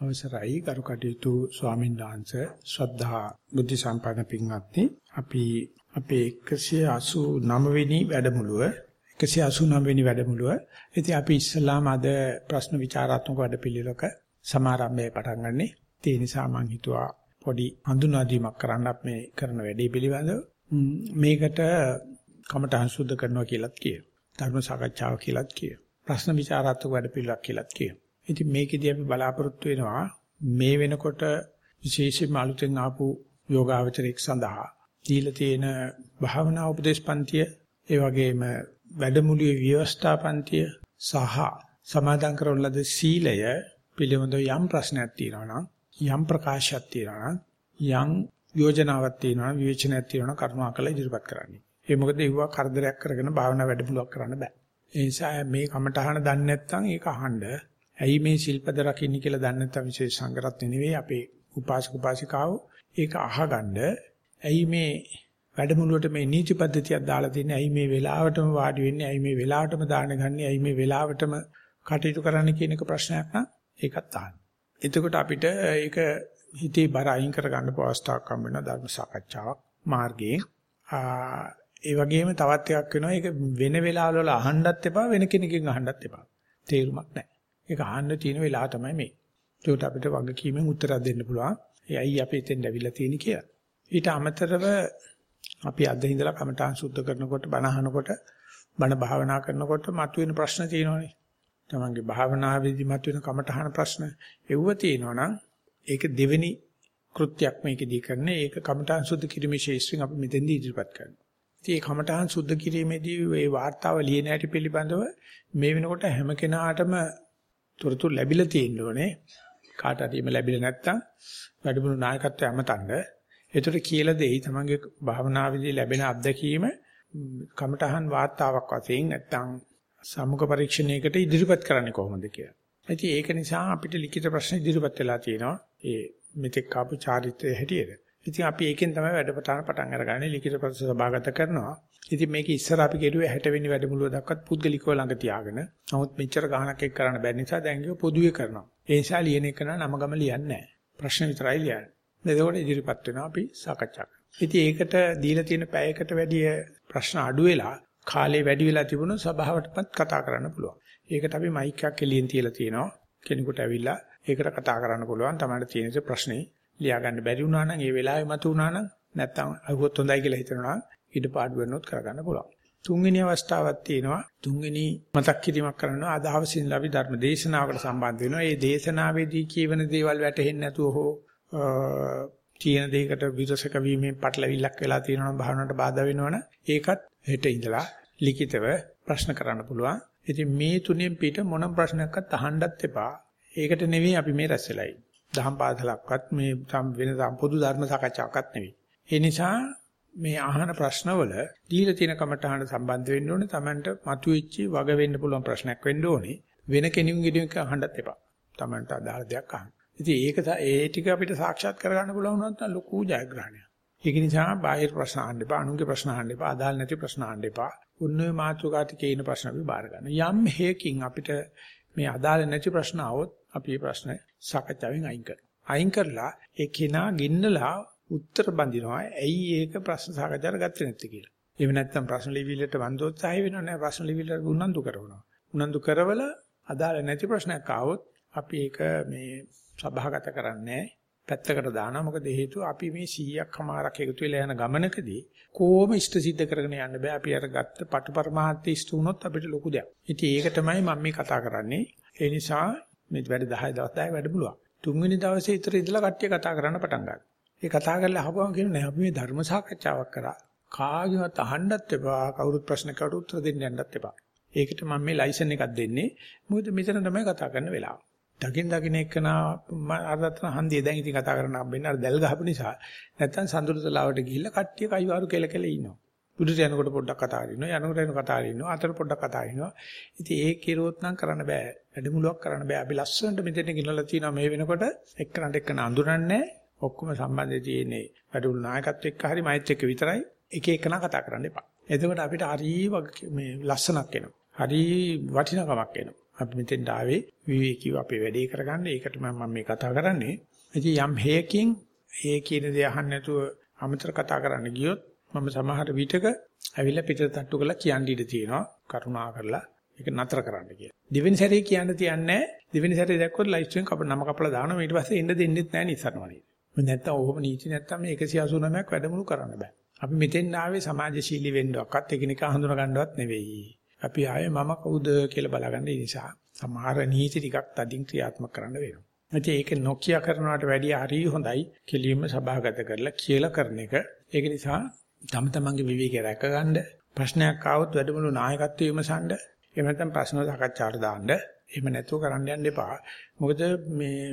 අවසරයි ගරු කටයුතු ස්වාමීන් වහන්සේ ශ්‍රද්ධා බුද්ධ සම්පන්න පින්වත්නි. අපි අපේ 189 වෙනි වැඩමුළුව 189 වෙනි වැඩමුළුව. ඉතින් අපි ඉස්සලාම අද ප්‍රශ්න විචාරාත්මක වැඩපිළිවෙලක සමාරම්භය පටන් ගන්නෙ. ඒ නිසා මම හිතුවා පොඩි හඳුනා දීමක් කරන්න මේ කරන වැඩේ පිළිබඳව. මේකට කමඨහං සුද්ධ කරනවා කියලාත් කියනවා. ධර්ම සාකච්ඡාව කියලාත් කියනවා. ප්‍රශ්න විචාරාත්මක වැඩපිළිවෙලක් කියලාත් කියනවා. ඉතින් මේකෙදී අපි බලාපොරොත්තු වෙනවා මේ වෙනකොට විශේෂයෙන්ම අලුතෙන් ආපු යෝගාවචරයක් සඳහා දීලා තියෙන භාවනා උපදේශ පන්තිය ඒ වගේම වැඩමුළුවේ ව්‍යවස්ථා පන්තිය සහ සමාදන් කරන ලද සීලය පිළිබඳව යම් ප්‍රශ්නයක් තියෙනවා නම් යම් ප්‍රකාශයක් තියෙනවා නම් යම් යෝජනාවක් තියෙනවා විවේචනයක් තියෙනවා කරුණාකර ඉදිරිපත් කරන්න. ඒ මොකද ඒවා කරදරයක් කරගෙන භාවනා වැඩමුළුවක් කරන්න බෑ. ඒ නිසා මේ කමටහන දන්නේ නැත්නම් ඒක අහන්න ඇයි මේ ශිල්පද රකින්න කියලා දන්නේ නැත්නම් විශේෂ සංගරත් නෙවෙයි අපේ උපාසක උපාසිකාව ඒක අහගන්න ඇයි මේ වැඩමුළුවට මේ නීති පද්ධතියක් දාලා තින්නේ ඇයි මේ වෙලාවටම වාඩි වෙන්නේ ඇයි මේ වෙලාවටම දාන ගන්නේ ඇයි මේ වෙලාවටම කටයුතු කරන්න කියන එක ප්‍රශ්නයක් නම් ඒකත් අහන්න. එතකොට අපිට ඒක හිතේ බර අයින් කරගන්න පවස්තාවක් හම් වෙනවා ධර්ම සාකච්ඡාවක් මාර්ගයෙන්. ඒ වගේම තවත් එකක් වෙනවා ඒක වෙන වෙලාවවල අහන්නත් එපා වෙන කෙනකින් අහන්නත් එපා. තේරුමක් නැහැ. ඒක අහන්න තියෙන වෙලාව තමයි මේ. ඒකට අපිට වගකීමෙන් උත්තරයක් දෙන්න පුළුවන්. ඒ අයි අපි එතෙන් ඇවිල්ලා තියෙන කියලා. ඊට අමතරව අපි අද ඉඳලා කමඨාන් සුද්ධ කරනකොට බණ අහනකොට බණ භාවනා කරනකොට මතුවෙන ප්‍රශ්න තියෙනවානේ. තමන්ගේ භාවනාවේදී මතුවෙන කමඨහන ප්‍රශ්න එව්ව තියෙනවනම් ඒක දෙවෙනි කෘත්‍යයක් මේකෙදී කරන්නේ ඒක කමඨාන් සුද්ධ කිරීමේ ශේෂ්ත්‍රයෙන් අපි මෙතෙන්දී ඉදිරිපත් කරනවා. ඉතින් මේ කමඨාන් සුද්ධ කිරීමේදී මේ වාර්තාව ලියන හැටි පිළිබඳව මේ වෙනකොට හැම කෙනාටම තොරතුරු ලැබිලා තියෙන්න ඕනේ. කාට හරි මේ ලැබිලා නැත්තම් වැඩමුළු නායකත්වය අමතන්න. ඒතර කියලා දෙයි තමන්ගේ භාවනාවේදී ලැබෙන අත්දැකීම කමඨහන් වාර්තාවක් වශයෙන් නැත්තම් සමුක පරීක්ෂණයකට ඉදිරිපත් කරන්නේ කොහොමද කියලා. ඉතින් ඒක නිසා අපිට ලිඛිත ප්‍රශ්න ඉදිරිපත් වෙලා තියෙනවා. ඒ මෙතෙක් ආපු චාරිත්‍රයේ හැටියට. ඉතින් අපි ඒකෙන් තමයි වැඩපටාන පටන් අරගන්නේ ලිඛිත ප්‍රශ්න සභාගත කරනවා. ඉතින් මේක ඉස්සර අපි ගෙඩුවේ 60 වෙනි වැඩමුළුව දක්වත් පුද්ගලිකව ළඟ තියාගෙන. නමුත් මෙච්චර ගහනක් එක් කරන්න බැරි නිසා දැන් ඒක පොදුවේ කරනවා. ඒ නිසා ලියන එක නම ගම ලියන්නේ නැහැ. ප්‍රශ්න විතරයි ලියන්නේ. එතකොට ඉදිරිපත් වෙනවා අපි සාකච්ඡා කරනවා. ඉතින් ඒකට දීලා තියෙන පැයකට වැඩිය ප්‍රශ්න අඩු වෙලා කාලේ වැඩි වෙලා තිබුණොත් සභාවටපත් කතා කරන්න පුළුවන්. ඒකට අපි මයික් එකක් එළියෙන් තියලා තියෙනවා. කෙනෙකුට ඇවිල්ලා ඒකට කතා කරන්න පුළුවන්. තමයි තියෙන ප්‍රශ්නේ ලියා ගන්න බැරි වුණා නම් ඒ වෙලාවේ මතු වුණා නම් නැත්තම් අහුවොත් හොඳයි කියලා හිතනවා ඊට පාඩු වෙනොත් කරගන්න පුළුවන්. තුන්වෙනි අවස්ථාවක් තියෙනවා. තුන්වෙනි මතක් කිරීමක් කරනවා. අද හවසින් අපි ධර්ම දේශනාවකට සම්බන්ධ වෙනවා. මේ දේශනාවේදී කියවන දේවල් වැටහෙන්නේ නැතුව හෝ තියෙන දෙයකට විරසක වීමෙන් පටලවිල්ලක් වෙලා තියෙනවා භාවනාවට බාධා වෙනවනේ ඒකත් හෙට ඉඳලා ලිඛිතව ප්‍රශ්න කරන්න පුළුවන්. ඉතින් මේ තුනෙන් පිට මොන ප්‍රශ්නයක්වත් අහන්නත් එපා. ඒකට නෙවෙයි අපි මේ රැස් වෙලා ඉන්නේ. දහම් පාසලක්වත් මේ වෙන පොදු ධර්ම සාකච්ඡාවක්වත් නෙවෙයි. ඒ නිසා මේ අහන ප්‍රශ්නවල දීලා තියෙන කමටහන සම්බන්ධ වෙන්න ඕනේ. Tamanට මතුවෙච්ච වග වෙන්න පුළුවන් ප්‍රශ්නයක් වෙන්න ඕනේ. වෙන කෙනෙකුගෙන් අහන්නත් එපා. Tamanට අදාළ දෙයක් අහන්න. ඉතින් ඒක ඒ ටික අපිට සාක්ෂාත් කරගන්න පුළුවන් වුණත් ලොකු ජයග්‍රහණයක්. ඒක නිසා බාහිර ප්‍රශ්න අහන්න එපා, අනුන්ගේ ප්‍රශ්න අහන්න එපා, අදාළ නැති ප්‍රශ්න අහන්න එපා. උන්වේ මාතෘකාට කියන ප්‍රශ්න අපි බාර ගන්න. යම් හේකින් අපිට මේ අදාළ නැති ප්‍රශ්න આવොත් අපි මේ ප්‍රශ්න සාකච්ඡාවෙන් අයින් කරනවා. අයින් කරලා ඒ කෙනා ගින්නලා උත්තර බඳිනවා. ඇයි ඒක ප්‍රශ්න සාකච්ඡාවට ගත්තේ නැත්තේ කියලා. එහෙම නැත්නම් ප්‍රශ්න ලිවිලට වන්දෝත්සාහය වෙනව නෑ ප්‍රශ්න ලිවිලට උනන්දු කරනවා. උනන්දු කරවල අදාළ නැති ප්‍රශ්නයක් ආවොත් අපි ඒක මේ සභාගත කරන්නේ පැත්තකට දානවා. මොකද හේතුව අපි මේ 100ක් හමාරක් එකතු වෙලා යන ගමනකදී කොහොම ඉෂ්ට සිද්ධ කරගෙන යන්න බෑ. අපි අර ගත්ත පටු පරමාර්ථ ඉෂ්ට වුණොත් අපිට ලොකු දෙයක්. ඉතින් ඒක තමයි මම මේ කතා කරන්නේ. ඒ නිසා මේ වැඩ 10 දවස් 10 වැඩමුළුවක්. තුන්වෙනි දවසේ ඉතර ඉඳලා කට්ටිය කතා කරන්න පටන් ගන්නවා. ඒ කතා කරලා අහපුවම කියන නෑ අපි මේ ධර්ම සාකච්ඡාවක් කරා. කාගේවත් අහන්නත් එපා. කවුරුත් ප්‍රශ්නකට උත්තර දෙන්න යන්නත් එපා. ඒකට මම මේ ලයිසන් එකක් දෙන්නේ. මොකද මෙතන තමයි කතා කරන වෙලාව. දකින් දකින් එක්කනා අරතන හන්දිය දැන් ඉතින් කතා කරන්න හම්බෙන්නේ අර දැල් ගහපු නිසා. නැත්තම් සඳුරුතලාවට ගිහිල්ලා කට්ටිය කයිවාරු කෙල කෙල ඉන්නවා. බුදුට යනකොට පොඩ්ඩක් කතා කරනවා. යනකොට යන කතා කරනවා. අතර පොඩ්ඩක් කතා කරනවා. ඉතින් ඒ කිරුවොත් නම් කරන්න බෑ. වැඩමුළුවක් කරන්න බෑ. අපි ලස්සනට මෙතන ගෙනලා තියෙනවා මේ වෙනකොට එක්කනට එක්කන අඳුරන්නේ ඔක්කොම සම්බන්ධය තියෙන්නේ වැඩමුළු නායකත්ව එක්ක හරි මෛත් එක්ක විතරයි. එක එකනා කතා කරන්න එපා. එතකොට අපිට හරි මේ ලස්සනක් එනවා. හරි වටිනකමක් එනවා. අපි මෙතෙන් ආවේ විවේකීව අපේ වැඩේ කරගන්න. ඒකට මම මේ කතා කරන්නේ. ඉතින් යම් හේයකින් ඒ කියන දේ අහන්න නැතුව අමතර කතා කරන්න ගියොත් මම සමහර විටක ඇවිල්ලා පිටට තට්ටු කරලා කියන්න ඉඩ තියෙනවා. කරුණා කරලා ඒක නතර කරන්න කියලා. දෙවෙනි සැරේ කියන්න තියන්නේ දෙවෙනි සැරේ දැක්කොත් ලයිව් ස්ට්‍රීම් කප නම කපලා දානවා ඊට පස්සේ එන්න දෙන්නෙත් නැහැ නිසරණවනේ. මම නැත්තම් ඔහොම නීති නැත්තම් මේ 189ක් වැඩමුළු කරන්න බෑ. අපි මෙතෙන් ආවේ සමාජශීලී වෙන්නවක්වත් එකිනෙකා හඳුනා ගන්නවත් නෙවෙයි. අපි ආයේ මම කවුද කියලා බලාගන්න නිසා සමහර නීති ටිකක් තදින් ක්‍රියාත්මක කරන්න වෙනවා. ඉතින් ඒක නොකිය කරනවට වැඩිය හරිය හොඳයි කෙලින්ම සභාගත කරලා කියලා කරන එක. ඒක නිසා තම තමන්ගේ විවේකය රැකගන්න ප්‍රශ්නයක් ආවොත් වැඩමුළු නායකත්වයේ විමසන්න එහෙම නැත්නම් ප්‍රශ්න සාකච්ඡාට දාන්න. එහෙම නැතුව කරන්න යන්න එපා. මොකද මේ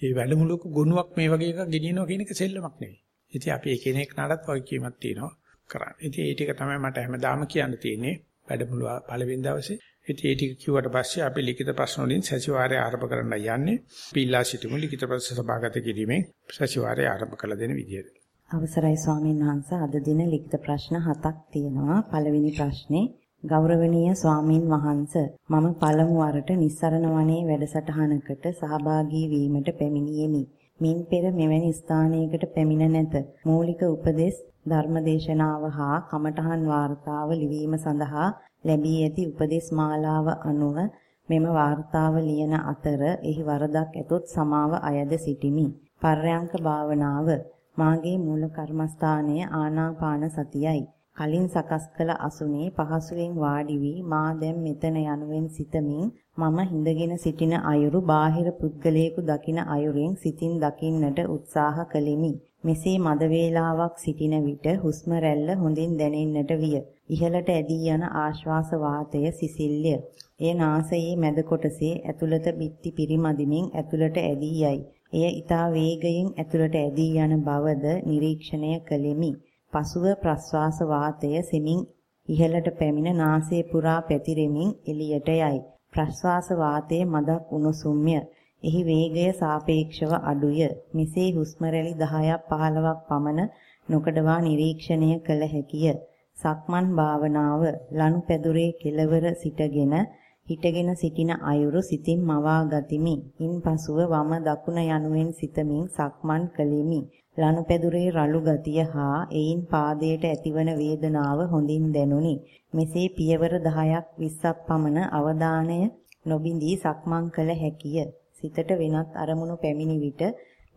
මේ වැඩමුළුවක ගුණයක් මේ වගේ එකක් ගෙනියනවා කියන එක සෙල්ලමක් නෙවෙයි. ඉතින් අපි එකිනෙක නඩත් වගකීමක් තියෙනවා කරන්න. ඉතින් ඒ ටික තමයි මට හැමදාම කියන්න තියෙන්නේ වැඩමුළුව පළවෙනි දවසේ. ඉතින් ඒ ටික කිව්වට පස්සේ අපි ලිඛිත ප්‍රශ්න වලින් සතිವಾರය ආරම්භ කරන්න යන්නේ. පිල්ලා සිටමු ලිඛිත ප්‍රශ්න සභාගත කිරීමෙන් සතිವಾರය ආරම්භ කළ දෙන විදියට. අවසරයි ස්වාමීන් වහන්සේ අද දින ලිඛිත ප්‍රශ්න හතක් තියෙනවා. පළවෙනි ප්‍රශ්නේ ගෞරවනීය ස්වාමින් වහන්ස මම පළමු වරට නිස්සරණ වනයේ වැඩසටහනකට සහභාගී වීමට පැමිණියෙමි. මින් පෙර මෙවැනි ස්ථානයකට පැමිණ නැත. මූලික උපදෙස් ධර්මදේශනාව හා කමඨහන් වාර්තාව ලිවීම සඳහා ලැබී ඇති උපදෙස් මාලාව අනුව මෙම වාර්තාව ලියන අතර එහි වරදක් ඇතොත් සමාව අයද සිටිමි. පර්යංක භාවනාව මාගේ මූල කර්මස්ථානයේ ආනාපාන සතියයි. කලින් සකස් කළ අසුනේ පහසුවෙන් වාඩි වී මා දැන් මෙතන යනුවෙන් සිතමින් මම හිඳගෙන සිටින අයුරු බාහිර පුද්ගලයෙකු දකින අයුරින් සිතින් දකින්නට උත්සාහ කළෙමි. මෙසේ මද වේලාවක් සිටින විට හුස්ම රැල්ල හොඳින් දැනෙන්නට විය. ඉහළට ඇදී යන ආශ්වාස වාතය සිසිල්ය. එය නාසයේ මැද කොටසේ ඇතුළත බිත්ති පිරිමදිමින් ඇතුළට ඇදී යයි. එය ඊතා වේගයෙන් ඇතුළට ඇදී යන බවද නිරීක්ෂණය කළෙමි. පසුව ප්‍රස්වාස වාතය සෙමින් ඉහළට පැමිණ නාසයේ පුරා පැතිරෙමින් එළියට යයි. ප්‍රස්වාස වාතයේ මදක් උණුසුම්ය. එහි වේගය සාපේක්ෂව අඩුය. මෙසේ හුස්ම රැලි 10ක් 15ක් පමණ නොකඩවා නිරීක්ෂණය කළ හැකිය. සක්මන් භාවනාව ලනුපැදුරේ කෙළවර සිටගෙන හිටගෙන සිටින අයුරු සිතින් මවා ගතිමි. ඉන්පසුව වම දකුණ යනුවෙන් සිතමින් සක්මන් කළෙමි. ලනුපැදුරේ රළු ගතිය හා එයින් පාදයට ඇතිවන වේදනාව හොඳින් දැනුනි. මෙසේ පියවර 10ක් 20ක් පමණ අවධානය නොබිඳී සක්මන් කළ හැකිය. සිතට වෙනත් අරමුණු පැමිණි විට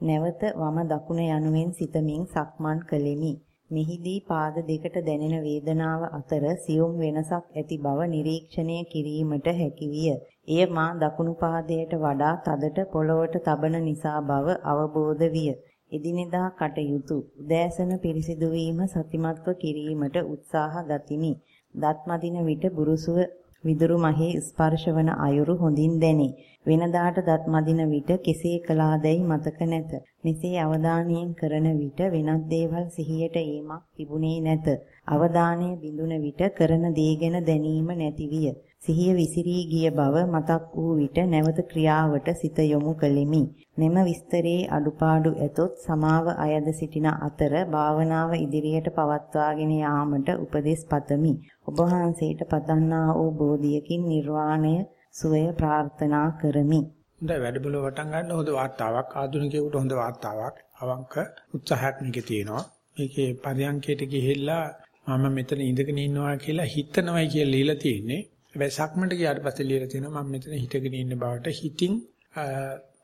නැවත වම දකුණ යනුවෙන් සිතමින් සක්මන් කළෙමි. මෙහිදී පාද දෙකට දැනෙන වේදනාව අතර සියුම් වෙනසක් ඇති බව නිරීක්ෂණය කිරීමට හැකි විය. එය මා දකුණු පාදයට වඩා තදට පොළවට තබන නිසා බව අවබෝධ විය. එදිනෙදා කටයුතු උදෑසන පිරිසිදු වීම සතිමත්ව කිරීමට උත්සාහ ගතිමි. දත් මදින විට බුරුසුව විදුරු මහේ ස්පර්ශවන අයුරු හොඳින් දැනේ. වෙනදාට දත් මදින විට කෙසේ කළාදැයි මතක නැත. මෙසේ අවධානයෙන් කරන විට වෙනත් දේවල් සිහියට ඒමක් තිබුණේ නැත. අවධානය බිඳුන විට කරන දේ ගැන දැනීම නැති විය. සිහිය විසිරී ගිය බව මතක් වූ විට නැවත ක්‍රියාවට සිත යොමු කළෙමි. මෙම විස්තරයේ අඩුපාඩු ඇතොත් සමාව අයද සිටින අතර භාවනාව ඉදිරියට පවත්වාගෙන යාමට උපදෙස් පතමි. ඔබ වහන්සේට පතන්නා වූ බෝධියකින් නිර්වාණය සුවය ප්‍රාර්ථනා කරමි. හොඳයි වැඩබල වටන් ගන්න හොඳ වාර්තාවක් ආධුනිකයෙකුට හොඳ වාර්තාවක් අවංක උත්සාහයක් මේකේ තියෙනවා. මේකේ පරියන්කයට ගිහිල්ලා මම මෙතන ඉඳගෙන ඉන්නවා කියලා හිතනවයි කියලා ලියලා තියෙන්නේ. හැබැයි සක්මන්ට ගියාට පස්සේ ලියලා තියෙනවා මම මෙතන හිටගෙන ඉන්න බවට හිතින්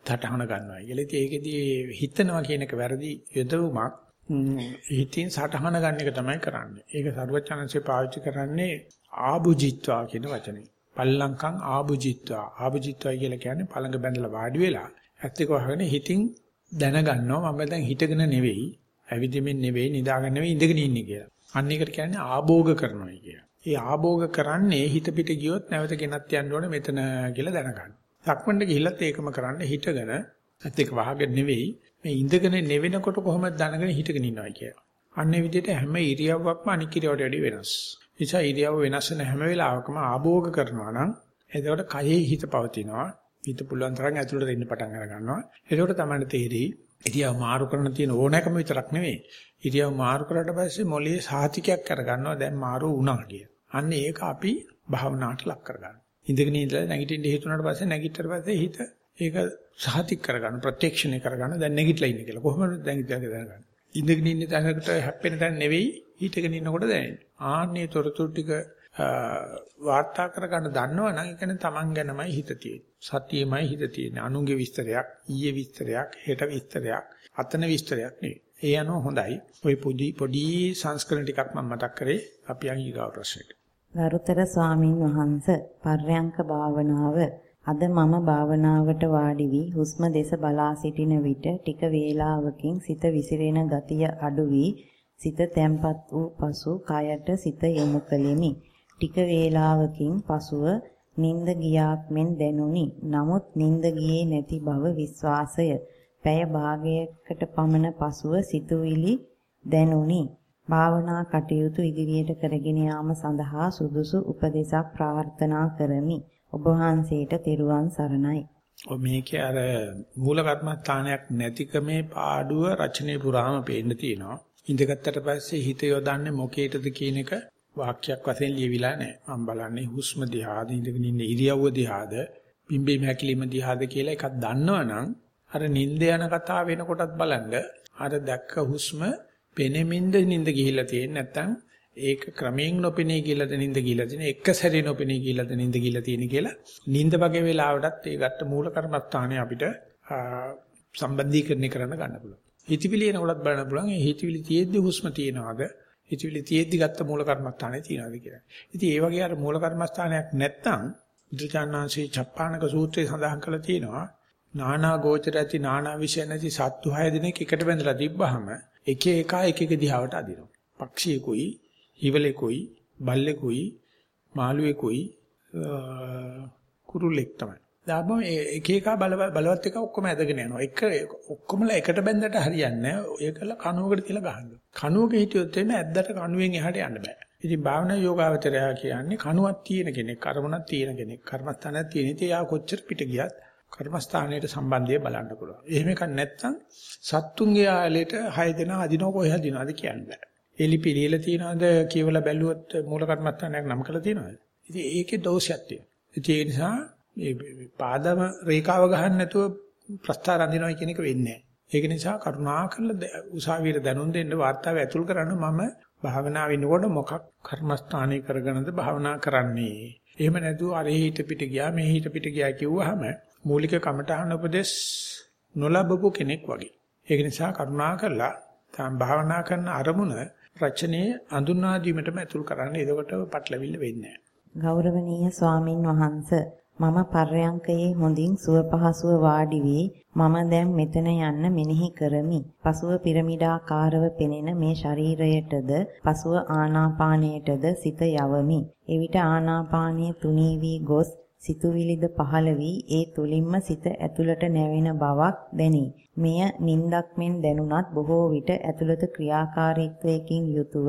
තටහන ගන්නවා කියලා. ඉතින් ඒකෙදී හිතනවා කියන එක වැරදි යොදවුමක්. හිතින් සටහන ගන්න එක තමයි කරන්නේ. ඒක සරුවචනන්සේ පාවිච්චි කරන්නේ ආභුජිත්වා කියන වචනේ. පල්ලංකම් ආභුජිත්වා. ආභුජිත්වා කියලා කියන්නේ පළඟ බැඳලා වාඩි වෙලා ඇත්ත එක වහගෙන හිතින් දැනගන්නවා මම දැන් හිටගෙන නෙවෙයි, ඇවිදින්මින් නෙවෙයි, නිදාගෙන නෙවෙයි ඉඳගෙන ඉන්නේ කියලා. අන්න ඒකට කියන්නේ ආභෝග කරනවා කියලා. ඒ ආභෝග කරන්නේ හිත පිට ගියොත් නැවත ගෙනත් යන්න ඕනේ මෙතන කියලා දැනගන්න. සක්මණට ගිහිල්ලත් ඒකම කරන්න හිටගෙන ඇත්ත එක වහගෙන නෙවෙයි මේ ඉඳගෙන නෙවෙනකොට කොහොමද දැනගෙන හිටගෙන ඉන්නවයි කියලා. අන්නේ විදිහට හැම ඉරියව්වක්ම අනික් ඉරියව්වට වඩා වෙනස්. නිසා ඉරියව්ව වෙනස් වෙන හැම වෙලාවකම ආභෝග කරනවා නම් එතකොට කයෙහි හිත පවතිනවා. හිත පුළුවන් තරම් ඇතුළට එන්න පටන් අර ගන්නවා. එතකොට තමයි තේරෙයි ඉරියව් මාරු කරන තියෙන ඕනෑකම විතරක් නෙවෙයි. ඉරියව් මාරු කරලා පස්සේ මොළයේ සාතිකයක් අරගන්නවා දැන් මාරු වුණා කිය. අන්න ඒක අපි භාවනාවට ලක් කරගන්න. ඉඳගෙන ඉඳලා නැගිටින්න හේතුණාට පස්සේ නැගිටතර පස්සේ හිත ඒක සහතික කරගන්න ප්‍රත්‍යක්ෂණය කරගන්න දැන් නැගිටලා ඉන්නේ කියලා. කොහොමද දැන් දැනගන්න. ඉඳගෙන ඉන්න තැනකට හැප්පෙන තැන නෙවෙයි හිටගෙන ඉන්නකොට දැනෙන්නේ. ආන්නේ තොරතුරු ටික වාර්තා කරගන්න දන්නවනම් ඒ කියන්නේ Taman ගැනමයි හිත තියෙන්නේ. සතියෙමයි හිත තියෙන්නේ. අනුන්ගේ විස්තරයක්, ඊයේ විස්තරයක්, හෙට විස්තරයක්, අතන විස්තරයක් නෙවෙයි. ඒ අනුව හොඳයි. ওই පොඩි පොඩි සංස්කරණ ටිකක් මම මතක් කරේ අපි අංගීකාව ප්‍රශ්නෙට. ගරුතර ස්වාමින් වහන්සේ පර්යංක භාවනාව අද මම භාවනාවට වාඩි වී හුස්ම දෙස බලා සිටින විට ටික වේලාවකින් සිත විසිරෙන ගතිය අඩු වී සිත තැම්පත් වූ පසු කයට සිත යොමු කළෙමි. ටික වේලාවකින් පසුව නිින්ද ගියාක් මෙන් දැනුනි. නමුත් නිින්ද ගියේ නැති බව විශ්වාසය. පැය භාගයකට පමණ පසුව සිතුවිලි දැනුනි. භාවනා කටයුතු ඉදිරියට කරගෙන යාම සඳහා සුදුසු උපදේශක් ප්‍රාර්ථනා කරමි. ඔබ වහන්සේට තෙරුවන් සරණයි. ඔය මේකේ අර මූල කර්මස්ථානයක් නැතිකමේ පාඩුව රචනයේ පුරාම පේන්න තියෙනවා. ඉඳගත්තට පස්සේ හිත යොදන්නේ මොකේටද කියන එක වාක්‍යයක් වශයෙන් ලියවිලා නැහැ. මම බලන්නේ හුස්ම දිහාද ඉඳගෙන ඉන්න ඉරියව්ව දිහාද පිම්බීම හැකිලිම දිහාද කියලා එකක් දන්නවනම් අර නිින්ද යන කතාව වෙනකොටත් බලන්න අර දැක්ක හුස්ම පෙනෙමින්ද නිින්ද ගිහිල්ලා තියෙන්නේ නැත්නම් ඒක ක්‍රමයෙන් නොපෙනී කියලාද නිින්ද ගිහිල්ලා තියෙන එක සැරේ නොපෙනී කියලාද නිින්ද ගිහිල්ලා තියෙන කියලා නිින්ද වගේ වෙලාවටත් ඒ ගත්ත මූල කර්මස්ථානේ අපිට සම්බන්ධීකරණය කරන්න ගන්න පුළුවන්. හිතවිලි එනකොටත් බලන්න පුළුවන් ඒ හිතවිලි තියෙද්දි හුස්ම තියනවාද හිතවිලි තියෙද්දි ගත්ත මූල කර්මස්ථානේ තියනවාද කියලා. ඉතින් ඒ වගේ අර මූල කර්මස්ථානයක් නැත්නම් බුදුචානන්සේ චප්පාණක සූත්‍රයේ සඳහන් කරලා තියෙනවා නානා ගෝචර ඇති නානා විෂය නැති සත්තු හය දිනක එකට බැඳලා තිබ්බහම එක එක එක එක දිහාවට අදිනවා. පක්ෂියෙකුයි, හිවලෙකුයි, බල්ලෙකුයි, මාළුවෙකුයි කුරුල්ලෙක් තමයි. දාපම එක එක බල බලවත් එක ඔක්කොම ඇදගෙන යනවා. එක ඔක්කොමලා එකට බැඳලා හරියන්නේ නැහැ. ඒකල කණුවකට තියලා ගහන්න. කණුවක හිටියොත් එimhe ඇද්දට කණුවෙන් එහාට යන්න බෑ. ඉතින් භාවනා යෝගාවචරය කියන්නේ කණුවක් තියෙන කෙනෙක්, කර්මණක් තියෙන කෙනෙක්, කර්මස්ථානයක් තියෙන. ඉතින් යා කොච්චර පිට ගියත් කර්මස්ථානයට සම්බන්ධය බලන්න පුළුවන්. එහෙම එකක් නැත්නම් සත්තුන්ගේ ආලයට 6 දෙනා අදිනව කොහේ අදිනවද කියන්න එලි පිළිල තියනවාද කියවලා බැලුවොත් මූල කර්මස්ථානයක් නම් කරලා තියනවාද? ඉතින් ඒකේ දෝෂයක් තියෙනවා. ඒ නිසා මේ පාදම රේඛාව ගහන්න නැතුව ප්‍රස්ථාර අඳිනවා කියන එක වෙන්නේ නැහැ. ඒක නිසා කරුණාකරලා උසාවියට දැනුම් දෙන්න වාර්තාව ඇතුල් කරන්න මම භාවනා වෙනකොට මොකක් කර්මස්ථානයේ කරගෙනද භාවනා කරන්නේ. එහෙම නැතුව අර හිත පිට ගියා මේ හිත පිට ගියා කිව්වහම මූලික කමඨහන උපදේශ නොලබපු කෙනෙක් වගේ. ඒක නිසා කරුණාකරලා තම භාවනා කරන අරමුණ රචනයේ අඳුනා දීමටම ඇතුල් කරන්න. එතකොට පටලවිල්ල වෙන්නේ නැහැ. ගෞරවනීය ස්වාමින් වහන්සේ මම පර්යංකයේ හොඳින් සුව පහසුව වාඩි වී මම දැන් මෙතන යන්න මෙනෙහි කරමි. පසුව පිරමීඩාකාරව පෙනෙන මේ ශරීරයටද පසුව ආනාපානයටද සිත යවමි. එවිට ආනාපානයේ තුනී වී ගොස් සිතුවිලිද පහළ වී ඒ තුලින්ම සිත ඇතුළට නැවෙන බවක් දැනේ. මෙය නින්දක් මෙන් දැනුණත් බොහෝ විට ඇතුළත ක්‍රියාකාරීත්වයකින් යුතුව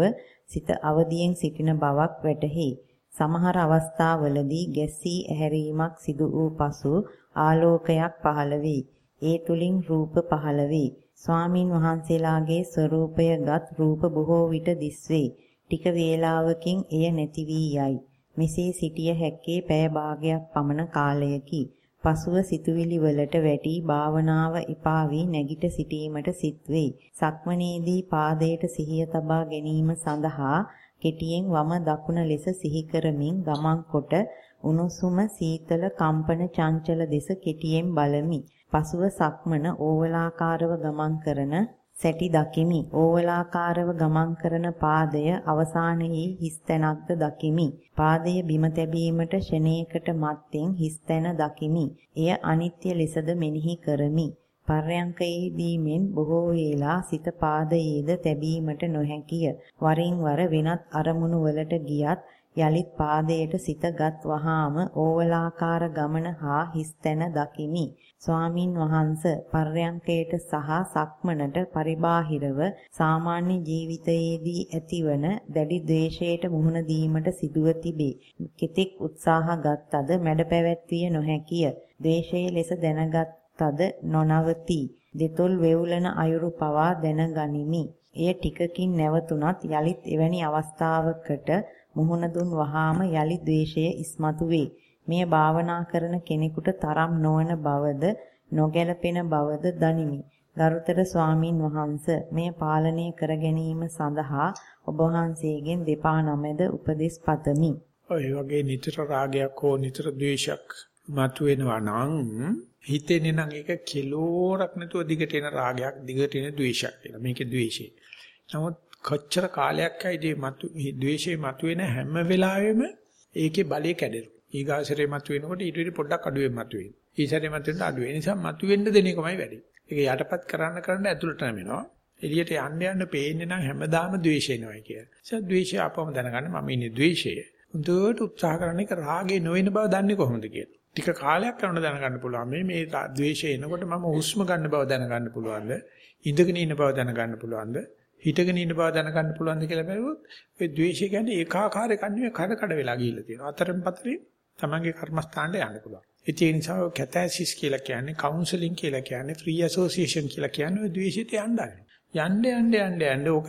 සිත අවදියෙන් සිටින බවක් වැටහි. සමහර අවස්ථාවලදී ගැස්සී ඇහැරීමක් සිදු වූ පසු ආලෝකයක් පහළ වේ. ඒ තුලින් රූප පහළ වේ. ස්වාමින් වහන්සේලාගේ ස්වરૂපයගත් රූප බොහෝ විට දිස්වේ. ටික වේලාවකින් එය නැති වී යයි. මෙසේ සිටිය හැක්කේ පැය භාගයක් පමණ කාලයකි. පසුව සිතුවිලි වලට වැටි භාවනාව එපා වී නැගිට සිටීමට සිත් වෙයි. සක්මනේදී පාදයට සිහිය තබා ගැනීම සඳහා කෙටියෙන් වම දකුණ ලෙස සිහි කරමින් ගමන් කොට උණුසුම සීතල කම්පන චංචල දෙස කෙටියෙන් බලමි. පසුව සක්මන ඕවලාකාරව ගමන් කරන සැටි දකිමි. ඕවලාකාරව ගමන් කරන පාදය අවසානයේ හිස් තැනක්ද දකිමි. පාදය බිම තැබීමට ෂණේකට මත්තෙන් හිස් තැන දකිමි. එය අනිත්‍ය ලෙසද මෙනෙහි කරමි. පර්යංකයේදී මෙන් බොහෝ වේලා සිත පාදයේද තැබීමට නොහැකිය. වරින් වර වෙනත් අරමුණු වලට ගියත් යලිත් පාදයට සිතගත් වහාම ඕවලාකාර ගමන හා හිස්තැන දකිමි. ස්වාමින් වහන්ස පර්යංකයට සහ සක්මනට පරිබාහිරව සාමාන්‍ය ජීවිතයේදී ඇතිවන දැඩි ද්වේෂයට මුහුණ දීමට සිදුව තිබේ. කෙතෙක් උත්සාහ ගත්තද මැඩ පැවැත්විය නොහැකිය. ද්වේෂයේ ලෙස දැනගත්තද නොනවති. දෙතොල් වේවුලන අයුරු පවා දැනගනිමි. එය ටිකකින් නැවතුණත් යලිත් එවැනි අවස්ථාවකට මුහුණ දුන් වහාම යලි ද්වේෂය ඉස්මතු වේ. මෙය භාවනා කරන කෙනෙකුට තරම් නොවන බවද නොගැලපෙන බවද දනිමි. ගරුතර ස්වාමින් වහන්ස මෙය පාලනය කර ගැනීම සඳහා ඔබ වහන්සේගෙන් දෙපා නමද උපදෙස් පතමි. ඔය වගේ නිතර රාගයක් හෝ නිතර ද්වේෂයක් මතුවෙනවා නම් හිතෙන්නේ නම් ඒක කිලෝරක් නැතුව දිගට එන රාගයක් දිගට එන ද්වේෂයක් කියලා. මේකේ ද්වේෂය. නමුත් කොච්චර කාලයක් ඇයිදී මතු ද්වේෂේ මතුවෙන හැම වෙලාවෙම ඒකේ බලය කැඩෙනවා. ඊගාසරේ මතුවෙනකොට ඊට වඩා පොඩ්ඩක් අඩුවෙන් මතුවේ. ඊසරේ මතුවෙන අඩු වෙන නිසා මතුවෙන්න දෙන එකමයි වැඩි. ඒක යටපත් කරන්න කරන්න ඇතුළට නැමෙනවා. එළියට යන්න යන්න පේන්නේ නම් හැමදාම ද්වේෂේනවයි කියලා. ඒ ද්වේෂය අපවම දැනගන්න මම ඉන්නේ ද්වේෂය. හොඳට උත්සාහ කරන එක රාගේ නොවන බව දන්නේ කොහොමද කියලා. ටික කාලයක් කරනකොට දැනගන්න පුළුවන් මේ මේ ද්වේෂය එනකොට මම හුස්ම ගන්න බව දැනගන්න පුළුවන්ද? ඉඳගෙන ඉන්න බව දැනගන්න පුළුවන්ද? හිටගෙන ඉන්න බව දැනගන්න පුළුවන්ද කියලා බැලුවොත් ඔය ද්වේෂය කියන්නේ ඒකාකාරයක් නෙවෙයි කඩ කඩ වෙලා ගිහිල්ලා තියෙනවා. අතරම පතරේ තමන්ගේ කර්මස්ථානට යන්න පුළුවන්. ඒ නිසා කැතැසිස් කියලා කියන්නේ කවුන්සලින් කියලා කියන්නේ ෆ්‍රී ඇසෝසියේෂන් කියලා කියන්නේ ඔය ද්වේෂයට යන්නයි. යන්න යන්න යන්න යන්න ඕක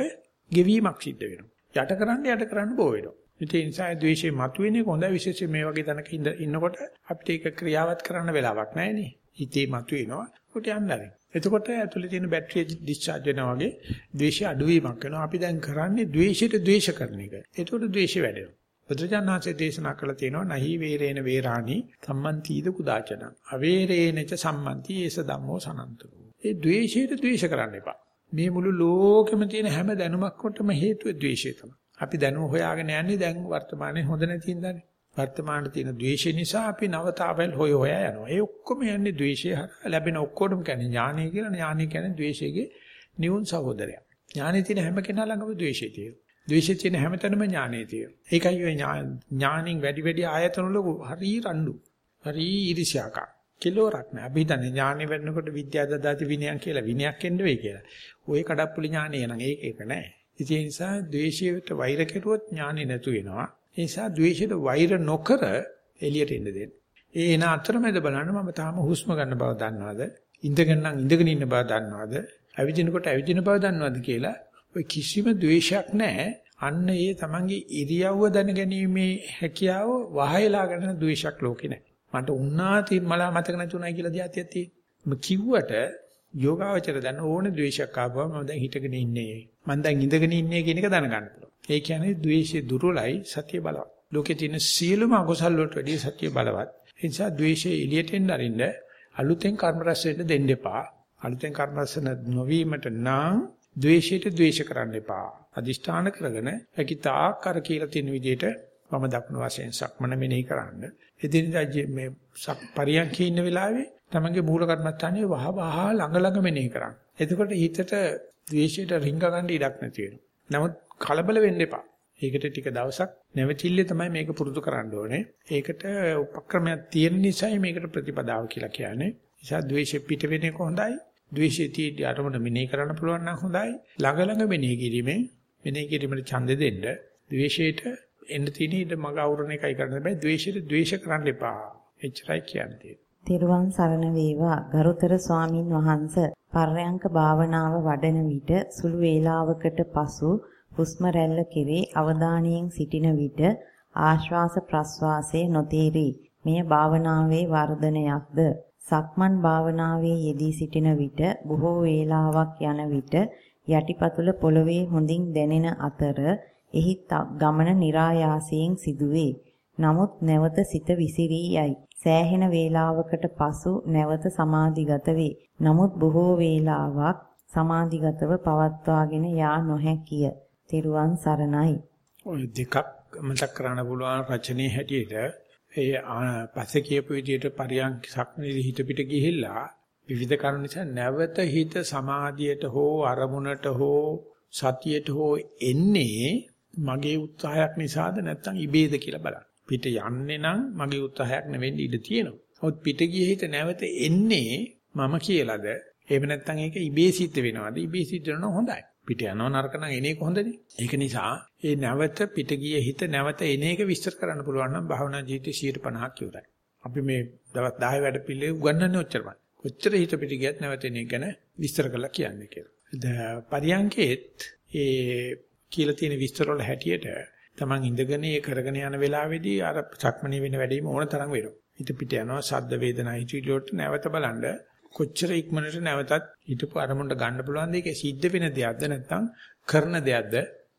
ගෙවීමක් සිද්ධ වෙනවා. යට කරන්න යට කරන්න බෝ වෙනවා. ඒ නිසා ද්වේෂේ මතුවෙන්නේ හොඳ විශේෂයෙන් මේ වගේ තැනක ඉන්නකොට අපිට ඒක ක්‍රියාවත් කරන්න වෙලාවක් නැහැ නේ. හිතේ මතුවෙනවා. කොට යන්නයි. එතකොට ඇතුලේ තියෙන බැටරිය ඩිස්චාර්ජ් වෙනවා වගේ ද්වේෂය අඩුවීමක් වෙනවා. අපි දැන් කරන්නේ ද්වේෂයට ද්වේෂ කරන එක. එතකොට ද්වේෂය වැඩෙනවා. බුදුජානනාංශයේ දේශනා කළා තියෙනවා නහි වේරේන වේරාණි සම්මන්තිද කුදාචන. අවේරේනච සම්මන්ති ඒස ධම්මෝ සනන්තෝ. ඒ ද්වේෂයට ද්වේෂ කරන්න එපා. මේ මුළු ලෝකෙම තියෙන හැම දැනුමක්කොටම හේතුව ද්වේෂය තමයි. අපි දැනුම හොයාගෙන යන්නේ දැන් වර්තමානයේ හොඳ නැති ඉඳන්නේ වර්තමානයේ තියෙන ද්වේෂය නිසා අපි නවතාවල් හොය හොයා යනවා. ඒ ඔක්කොම යන්නේ ද්වේෂය හරහා. ලැබෙන ඔක්කොටම කියන්නේ ඥානය කියලා. ඥානය කියන්නේ ද්වේෂයේ නියුන් සහෝදරයා ඥානෙ තියෙන හැම කෙනා ළඟම ද්වේෂය තියෙනවා. ද්වේෂය තියෙන හැමතැනම ඥානෙ තියෙනවා. ඒකයි ඔය ඥානින් වැඩි වැඩි ආයතන වල හරි රණ්ඩු. හරි ඊර්ෂ්‍යාකා. කිලෝරක් නෑ. අපි හිතන්නේ ඥානෙ වෙන්නකොට විද්‍යා දදාති විනයන් කියලා විනයක් එන්න වෙයි කියලා. ওই කඩප්පුලි ඥානෙ නම් ඒක ඒක නෑ. ඒ නිසා ද්වේෂයට වෛර කෙරුවොත් ඥානෙ නැතු වෙනවා. ඒ නිසා ද්වේෂයට වෛර නොකර එළියට එන්න දෙන්න. ඒ එන අතරමැද බලන්න මම තාම හුස්ම ගන්න බව දන්නවද? ඉඳගෙන නම් ඉඳගෙන ඉන්න බව දන්නවද? ඇවිදිනකොට ඇවිදින බව දන්නවද කියලා ඔය කිසිම द्वේෂයක් නැහැ. අන්න ඒ තමන්ගේ ඉරියව්ව දැනගැනීමේ හැකියාව වහයලා ගන්න द्वේෂයක් ලෝකේ නැහැ. මට උන්නා තිම්මලා මතක නැතුණයි කියලා දිහාතියක් තියෙන්නේ. කිව්වට යෝගාවචර දැන ඕනේ द्वේෂයක් ආවම මම දැන් හිටගෙන ඉන්නේ. මම දැන් ඉඳගෙන ඉන්නේ කියන එක දැනගන්න පුළුවන්. ඒ කියන්නේ द्वේෂය දුර්වලයි සතිය බලවත්. ලෝකේ තියෙන සියලුම අකුසල් වලට වැඩිය සතිය බලවත්. ඒ නිසා द्वේෂය එළියට එන්න අරින්න අලුතෙන් කර්ම රැස් වෙන්න දෙන්න එපා. අලුතෙන් කර්ම රැස් නොවීමට නම් ද්වේෂයට ද්වේෂ කරන්න එපා. අදිෂ්ඨාන කරගෙන හැකිතාක් කර කියලා තියෙන විදිහට වම දකුණු වශයෙන් සක්මන මෙනෙහි කරන්න. එදිනදා මේ පරියන්කේ ඉන්න වෙලාවේ තමන්ගේ මූල කර්මස්ථානයේ වහ වහ ළඟ ළඟ මෙනෙහි කරන්න. එතකොට හිතට ද්වේෂයට රිංග ගන්න ඉඩක් නැති වෙනවා. නමුත් කලබල වෙන්න එපා. ඒකට ටික දවසක් නැවතිල්ලේ තමයි මේක පුරුදු කරන්න ඕනේ. ඒකට උපක්‍රමයක් තියෙන නිසායි මේකට ප්‍රතිපදාව කියලා කියන්නේ. නිසා ද්වේෂෙ පිට වෙන එක හොඳයි. ද්වේෂයේදී අරමුණ මෙනෙහි කරන්න පුළුවන් නම් හොඳයි. ළඟ ළඟ මෙනෙහි කිරීමෙන් මෙනෙහි කිරීමට ඡන්දෙ දෙන්න. ද්වේෂයට එන්න තියෙන ඉඳ මග අවුරණ එකයි කරන්න බෑ. ද්වේෂයට ද්වේෂ කරන්න එපා. එච්චරයි කියන්නේ. තෙරුවන් සරණ වේවා ගරුතර ස්වාමින් වහන්ස පර්යංක භාවනාව වඩන විට සුළු වේලාවකට පසු හුස්ම රැල්ල කෙරේ අවධානයෙන් සිටින විට ආශ්වාස ප්‍රශ්වාසයේ නොතේරි මෙය භාවනාවේ වර්ධනයක්ද සක්මන් භාවනාවේ යෙදී සිටින විට බොහෝ වේලාවක් යන විට යටිපතුල පොළවේ හොඳින් දැනෙන අතර එහි ගමන નિરાයාසයෙන් සිදුවේ. නමුත් නැවත සිත විසිරී යයි. සෑහෙන වේලාවකට පසු නැවත සමාධිගත වේ. නමුත් බොහෝ වේලාවක් සමාධිගතව පවත්වාගෙන යා නොහැකිය. තෙරුවන් සරණයි. ඔය දෙකක් මතක් කරන්න පුළුවන් රචනයේ හැටියට ඒ පස්සේ කියපු විදිහට පරියන්ක සක්මණේදී හිත පිට ගිහිල්ලා විවිධ කරුණු නිසා නැවත හිත සමාධියට හෝ අරමුණට හෝ සතියට හෝ එන්නේ මගේ උත්සාහයක් නිසාද නැත්නම් ඉබේද කියලා බලන්න. පිට යන්නේ නම් මගේ උත්සාහයක් නෙවෙයි ඉඩ තියෙනවා. ඔත් පිට ගියේ හිත නැවත එන්නේ මම කියලාද? එහෙම නැත්නම් ඒක ඉබේ සිද්ධ වෙනවද? ඉබේ සිද්ධ වෙනවා හොඳයි. පිට යනවා නරක නම් එන එක හොඳනේ. ඒක නිසා ඒ නැවත පිට ගිය හිත නැවත එන එක විස්තර කරන්න පුළුවන් නම් භාවනා ජීවිතේ 150ක් ඉවරයි. අපි මේ දවස් 10 වැඩ පිළිවෙල උගන්වන්නේ ඔච්චරමයි. කොච්චර හිත පිට ගියත් නැවත එන එක ගැන විස්තර කරලා කියන්නේ කියලා. පරියංකේත් ඒ කියලා තියෙන විස්තර වල හැටියට Taman ඉඳගෙන ඒ කරගෙන යන වෙලාවේදී අර සක්මණේ වෙන වැඩේම ඕන තරම් වෙනවා. හිත පිට යනවා සද්ද වේදනා හිතිලොට නැවත බලන්න කොච්චර ඉක්මනට නැවතත් හිතපු අරමුණට ගන්න පුළුවන්ද ඒක සිද්ධ වෙන දෙයක්ද නැත්නම් කරන දෙයක්ද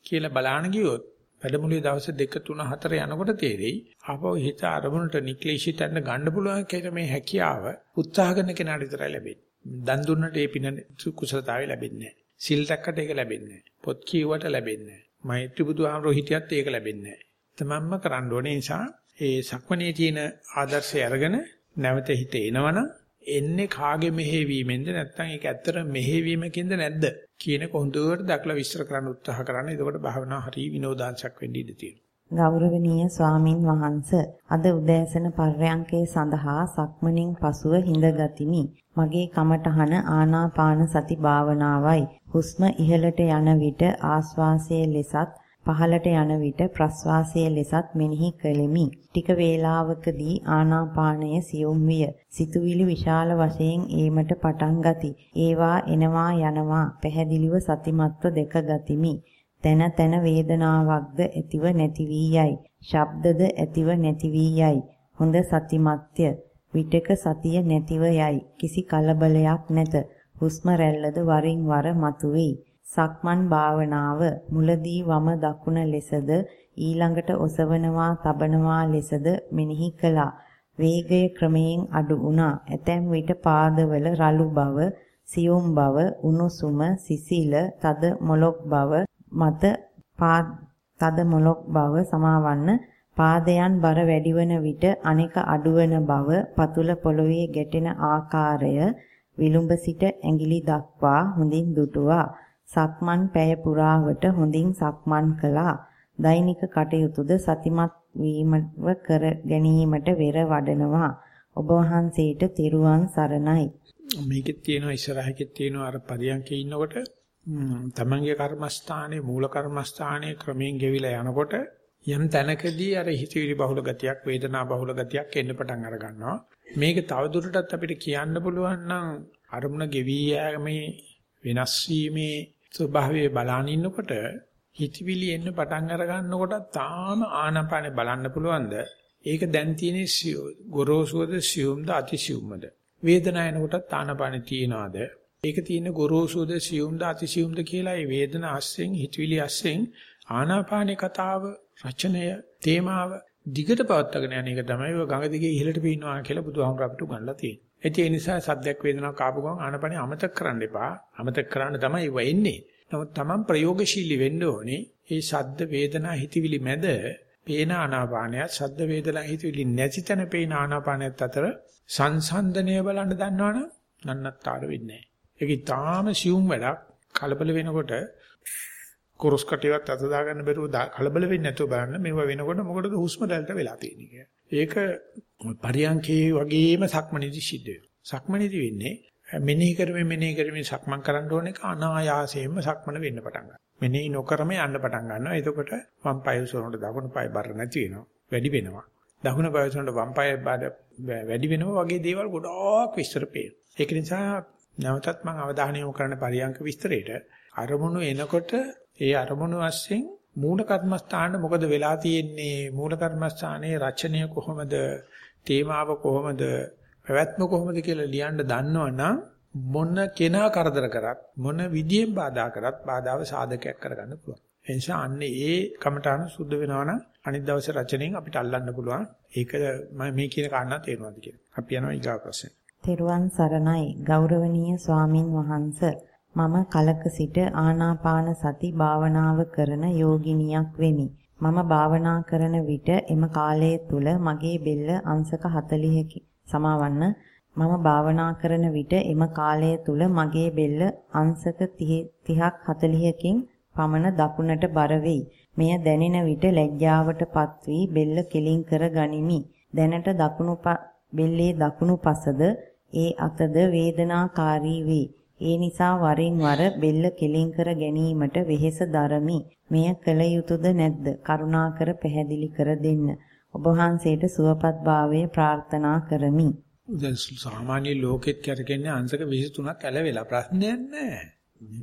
කියලා බලන්න ගියොත් වැඩමුළුවේ දවස් 2 3 4 යනකොට තේරෙයි ආපහු හිත අරමුණට නික්ලේශිතන්න ගන්න පුළුවන් කියලා මේ හැකියාව උත්සාහ කරන කෙනාට විතරයි ලැබෙන්නේ. දන් දුන්නට ඒ පින කුසලතාවය ලැබෙන්නේ නැහැ. සිල් දැක්කට ඒක ලැබෙන්නේ නැහැ. පොත් කියුවට ලැබෙන්නේ නැහැ. මෛත්‍රී බුදුහාමරෝ හිටියත් ඒක ලැබෙන්නේ නැහැ. තමන්ම කරන්න ඕනේ නිසා ඒ සක්මණේ තියෙන ආදර්ශය අරගෙන නැවත හිත එනවනම් එන්නේ කාගේ මෙහෙවීමෙන්ද නැත්නම් ඒක ඇත්තට මෙහෙවීමකින්ද නැද්ද කියන කොහොඳට දක්ලා විස්තර කරන්න උත්සාහ කරන්න. එතකොට භාවනාව හරි විනෝදාංශයක් වෙන්න ඉඩ තියෙනවා. ගෞරවනීය ස්වාමින් වහන්ස අද උදෑසන පර්යංකේ සඳහා සක්මණෙන් පසුව හිඳගතිමි. මගේ කමඨහන ආනාපාන සති භාවනාවයි. හුස්ම ඉහළට යන විට ආස්වාසයේ ලෙසත් පහළට යන විට ප්‍රස්වාසයේ ලෙසත් මෙනෙහි කෙලිමි. ටික වේලාවකදී ආනාපානය සියුම් විය. සිතුවිලි විශාල වශයෙන් ඒමට පටන් ගති. ඒවා එනවා යනවා පැහැදිලිව සතිමත්ව දෙක ගතිමි. තන තන වේදනාවක්ද ඇතිව නැති වී යයි. ශබ්දද ඇතිව නැති වී යයි. හොඳ සතිමත්ය. විටක සතිය නැතිව යයි. කිසි කලබලයක් නැත. හුස්ම රැල්ලද වරින් වර මතුවේ. සක්මන් භාවනාව මුලදී වම දකුණ ලෙසද ඊළඟට ඔසවනවා තබනවා ලෙසද මෙනෙහි කළා. වේගය ක්‍රමයෙන් අඩු වුණා. ඇතැම් විට පාදවල රළු බව, සියුම් බව, උණුසුම, සිසිල, තද මොලොක් බව මත තද මොලොක් බව සමාවන්න පාදයන් බර වැඩිවන විට අනෙක අඩුවන බව, පතුල පොළවේ ගැටෙන ආකාරය විලුඹ සිට ඇඟිලි දක්වා හොඳින් දුටුවා. සක්මන් පැය පුරාවට හොඳින් සක්මන් කළා. දෛනික කටයුතුද සතිමත් වීමව කර ගැනීමට වෙර වඩනවා. ඔබ වහන්සේට තෙරුවන් සරණයි. මේකෙත් තියෙනවා ඉස්සරහකෙත් තියෙනවා අර පරියන්කේ ඉන්නකොට තමන්ගේ කර්මස්ථානයේ මූල කර්මස්ථානයේ ක්‍රමයෙන් ගෙවිලා යනකොට යම් තැනකදී අර හිතවිලි බහුල ගතියක් වේදනා බහුල ගතියක් එන්න පටන් අර ගන්නවා. මේක තවදුරටත් අපිට කියන්න පුළුවන් නම් අරමුණ ගෙවි යෑමේ වෙනස් වීමේ ස්වභාවයේ බලන ඉන්නකොට හිතවිලි එන්න පටන් අර ගන්නකොට තාම ආනාපානෙ බලන්න පුළුවන්ද? ඒක දැන් තියෙන්නේ ගොරෝසුවද සියුම්ද අතිසියුම්ද? වේදනාව එනකොට ආනාපානෙ තියනවාද? ඒක තියෙන්නේ ගොරෝසුවද සියුම්ද අතිසියුම්ද කියලා ඒ වේදන අස්සෙන් හිතවිලි අස්සෙන් ආනාපානේ කතාව රචනය තේමාව දිගට පවත්වාගෙන යන එක තමයි ඔය ගඟ දිගේ ඉහළට පීනවා කියලා බුදුහාමුදුර අපිට උගන්ලා තියෙන්නේ. ඒ නිසා සද්දයක් වේදනාවක් ආපු ගමන් ආනපනේ අමතක කරන්න එපා. අමතක කරන්න තමයි ඒව එන්නේ. නමුත් Taman ප්‍රයෝගශීලී වෙන්න ඕනේ. මේ සද්ද වේදනා හිතවිලි මැද පේන ආනාපානයත් සද්ද වේදනා හිතවිලි නැති තැන පේන ආනාපානයත් අතර සංසන්දනය බලන්න දන්නවනම් නන්නත්තර වෙන්නේ නැහැ. ඒක ඊටාම සියුම් වැඩක්. කලබල වෙනකොට කුරුස් කටියවත් අත දාගන්න බැරුව කලබල වෙන්නේ නැතුව බලන්න මේවා වෙනකොට මොකටද හුස්ම දැල්ට වෙලා තියෙන්නේ ඒක පරියන්කේ වගේම සක්මණේදි සිද්ධ වෙනවා. සක්මණේදි වෙන්නේ මෙනෙහි කරමින් මෙනෙහි කරමින් සක්මන් කරන්න ඕන එක අනායාසයෙන්ම සක්මන වෙන්න පටන් ගන්නවා. මෙනෙහි නොකරම යන්න පටන් ගන්නවා. එතකොට වම් පාය උසරනට දකුණු පාය බර නැති වෙනවා. වැඩි වෙනවා. දකුණු පාය උසරනට වම් පාය වැඩි වෙනවා වගේ දේවල් ගොඩාක් විස්තර පේනවා. ඒක නිසා නැවතත් මම අවධානය යොමු කරන පරියන්ක විස්තරේට අරමුණු එනකොට ඒ අරමුණු වශයෙන් මූල කර්මස්ථාන මොකද වෙලා තියෙන්නේ මූල කර්මස්ථානයේ රචනය කොහොමද තේමාව කොහොමද පැවැත්ම කොහොමද කියලා ලියන්න දන්නවනම් මොන කෙනා කරදර කරත් මොන විදියෙන් බාධා කරත් බාධාව සාධකයක් කරගන්න පුළුවන්. ඒ නිසා අන්නේ ඒ කමඨාන සුද්ධ වෙනවනම් අනිත් දවසේ රචනයෙන් අපිට අල්ලන්න පුළුවන්. ඒක මේ කියන කාරණා තේරෙනවද කියලා. අපි යනවා ඊගා ප්‍රශ්නේ. තෙරුවන් සරණයි ගෞරවනීය ස්වාමින් වහන්සේ මම කලක සිට ආනාපාන සති භාවනාව කරන යෝගිනියක් වෙමි. මම භාවනා කරන විට එම කාලය තුල මගේ බෙල්ල අංශක 40කි. සමාවන්න මම භාවනා කරන විට එම කාලය තුල මගේ බෙල්ල අංශක 30ක් 40කින් පමණ දකුණට බර වෙයි. මෙය දැනෙන විට ලැජ්ජාවටපත් වී බෙල්ල කෙලින් කර ගනිමි. දැනට දකුණු බෙල්ලේ දකුණු පසද ඒ අතද වේදනාකාරී වේ. ඒ නිසා වරින් වර බෙල්ල කෙලින් කර ගැනීමට වෙහෙස දරමි. මෙය කළ යුතුයද නැද්ද? කරුණාකර පැහැදිලි කර දෙන්න. ඔබ වහන්සේට සුවපත් භාවයේ ප්‍රාර්ථනා කරමි. දැන් සාමාන්‍ය ලෝකෙත් කරකෙන්නේ අංශක 23ක් ඇලවෙලා ප්‍රශ්නයක් නැහැ.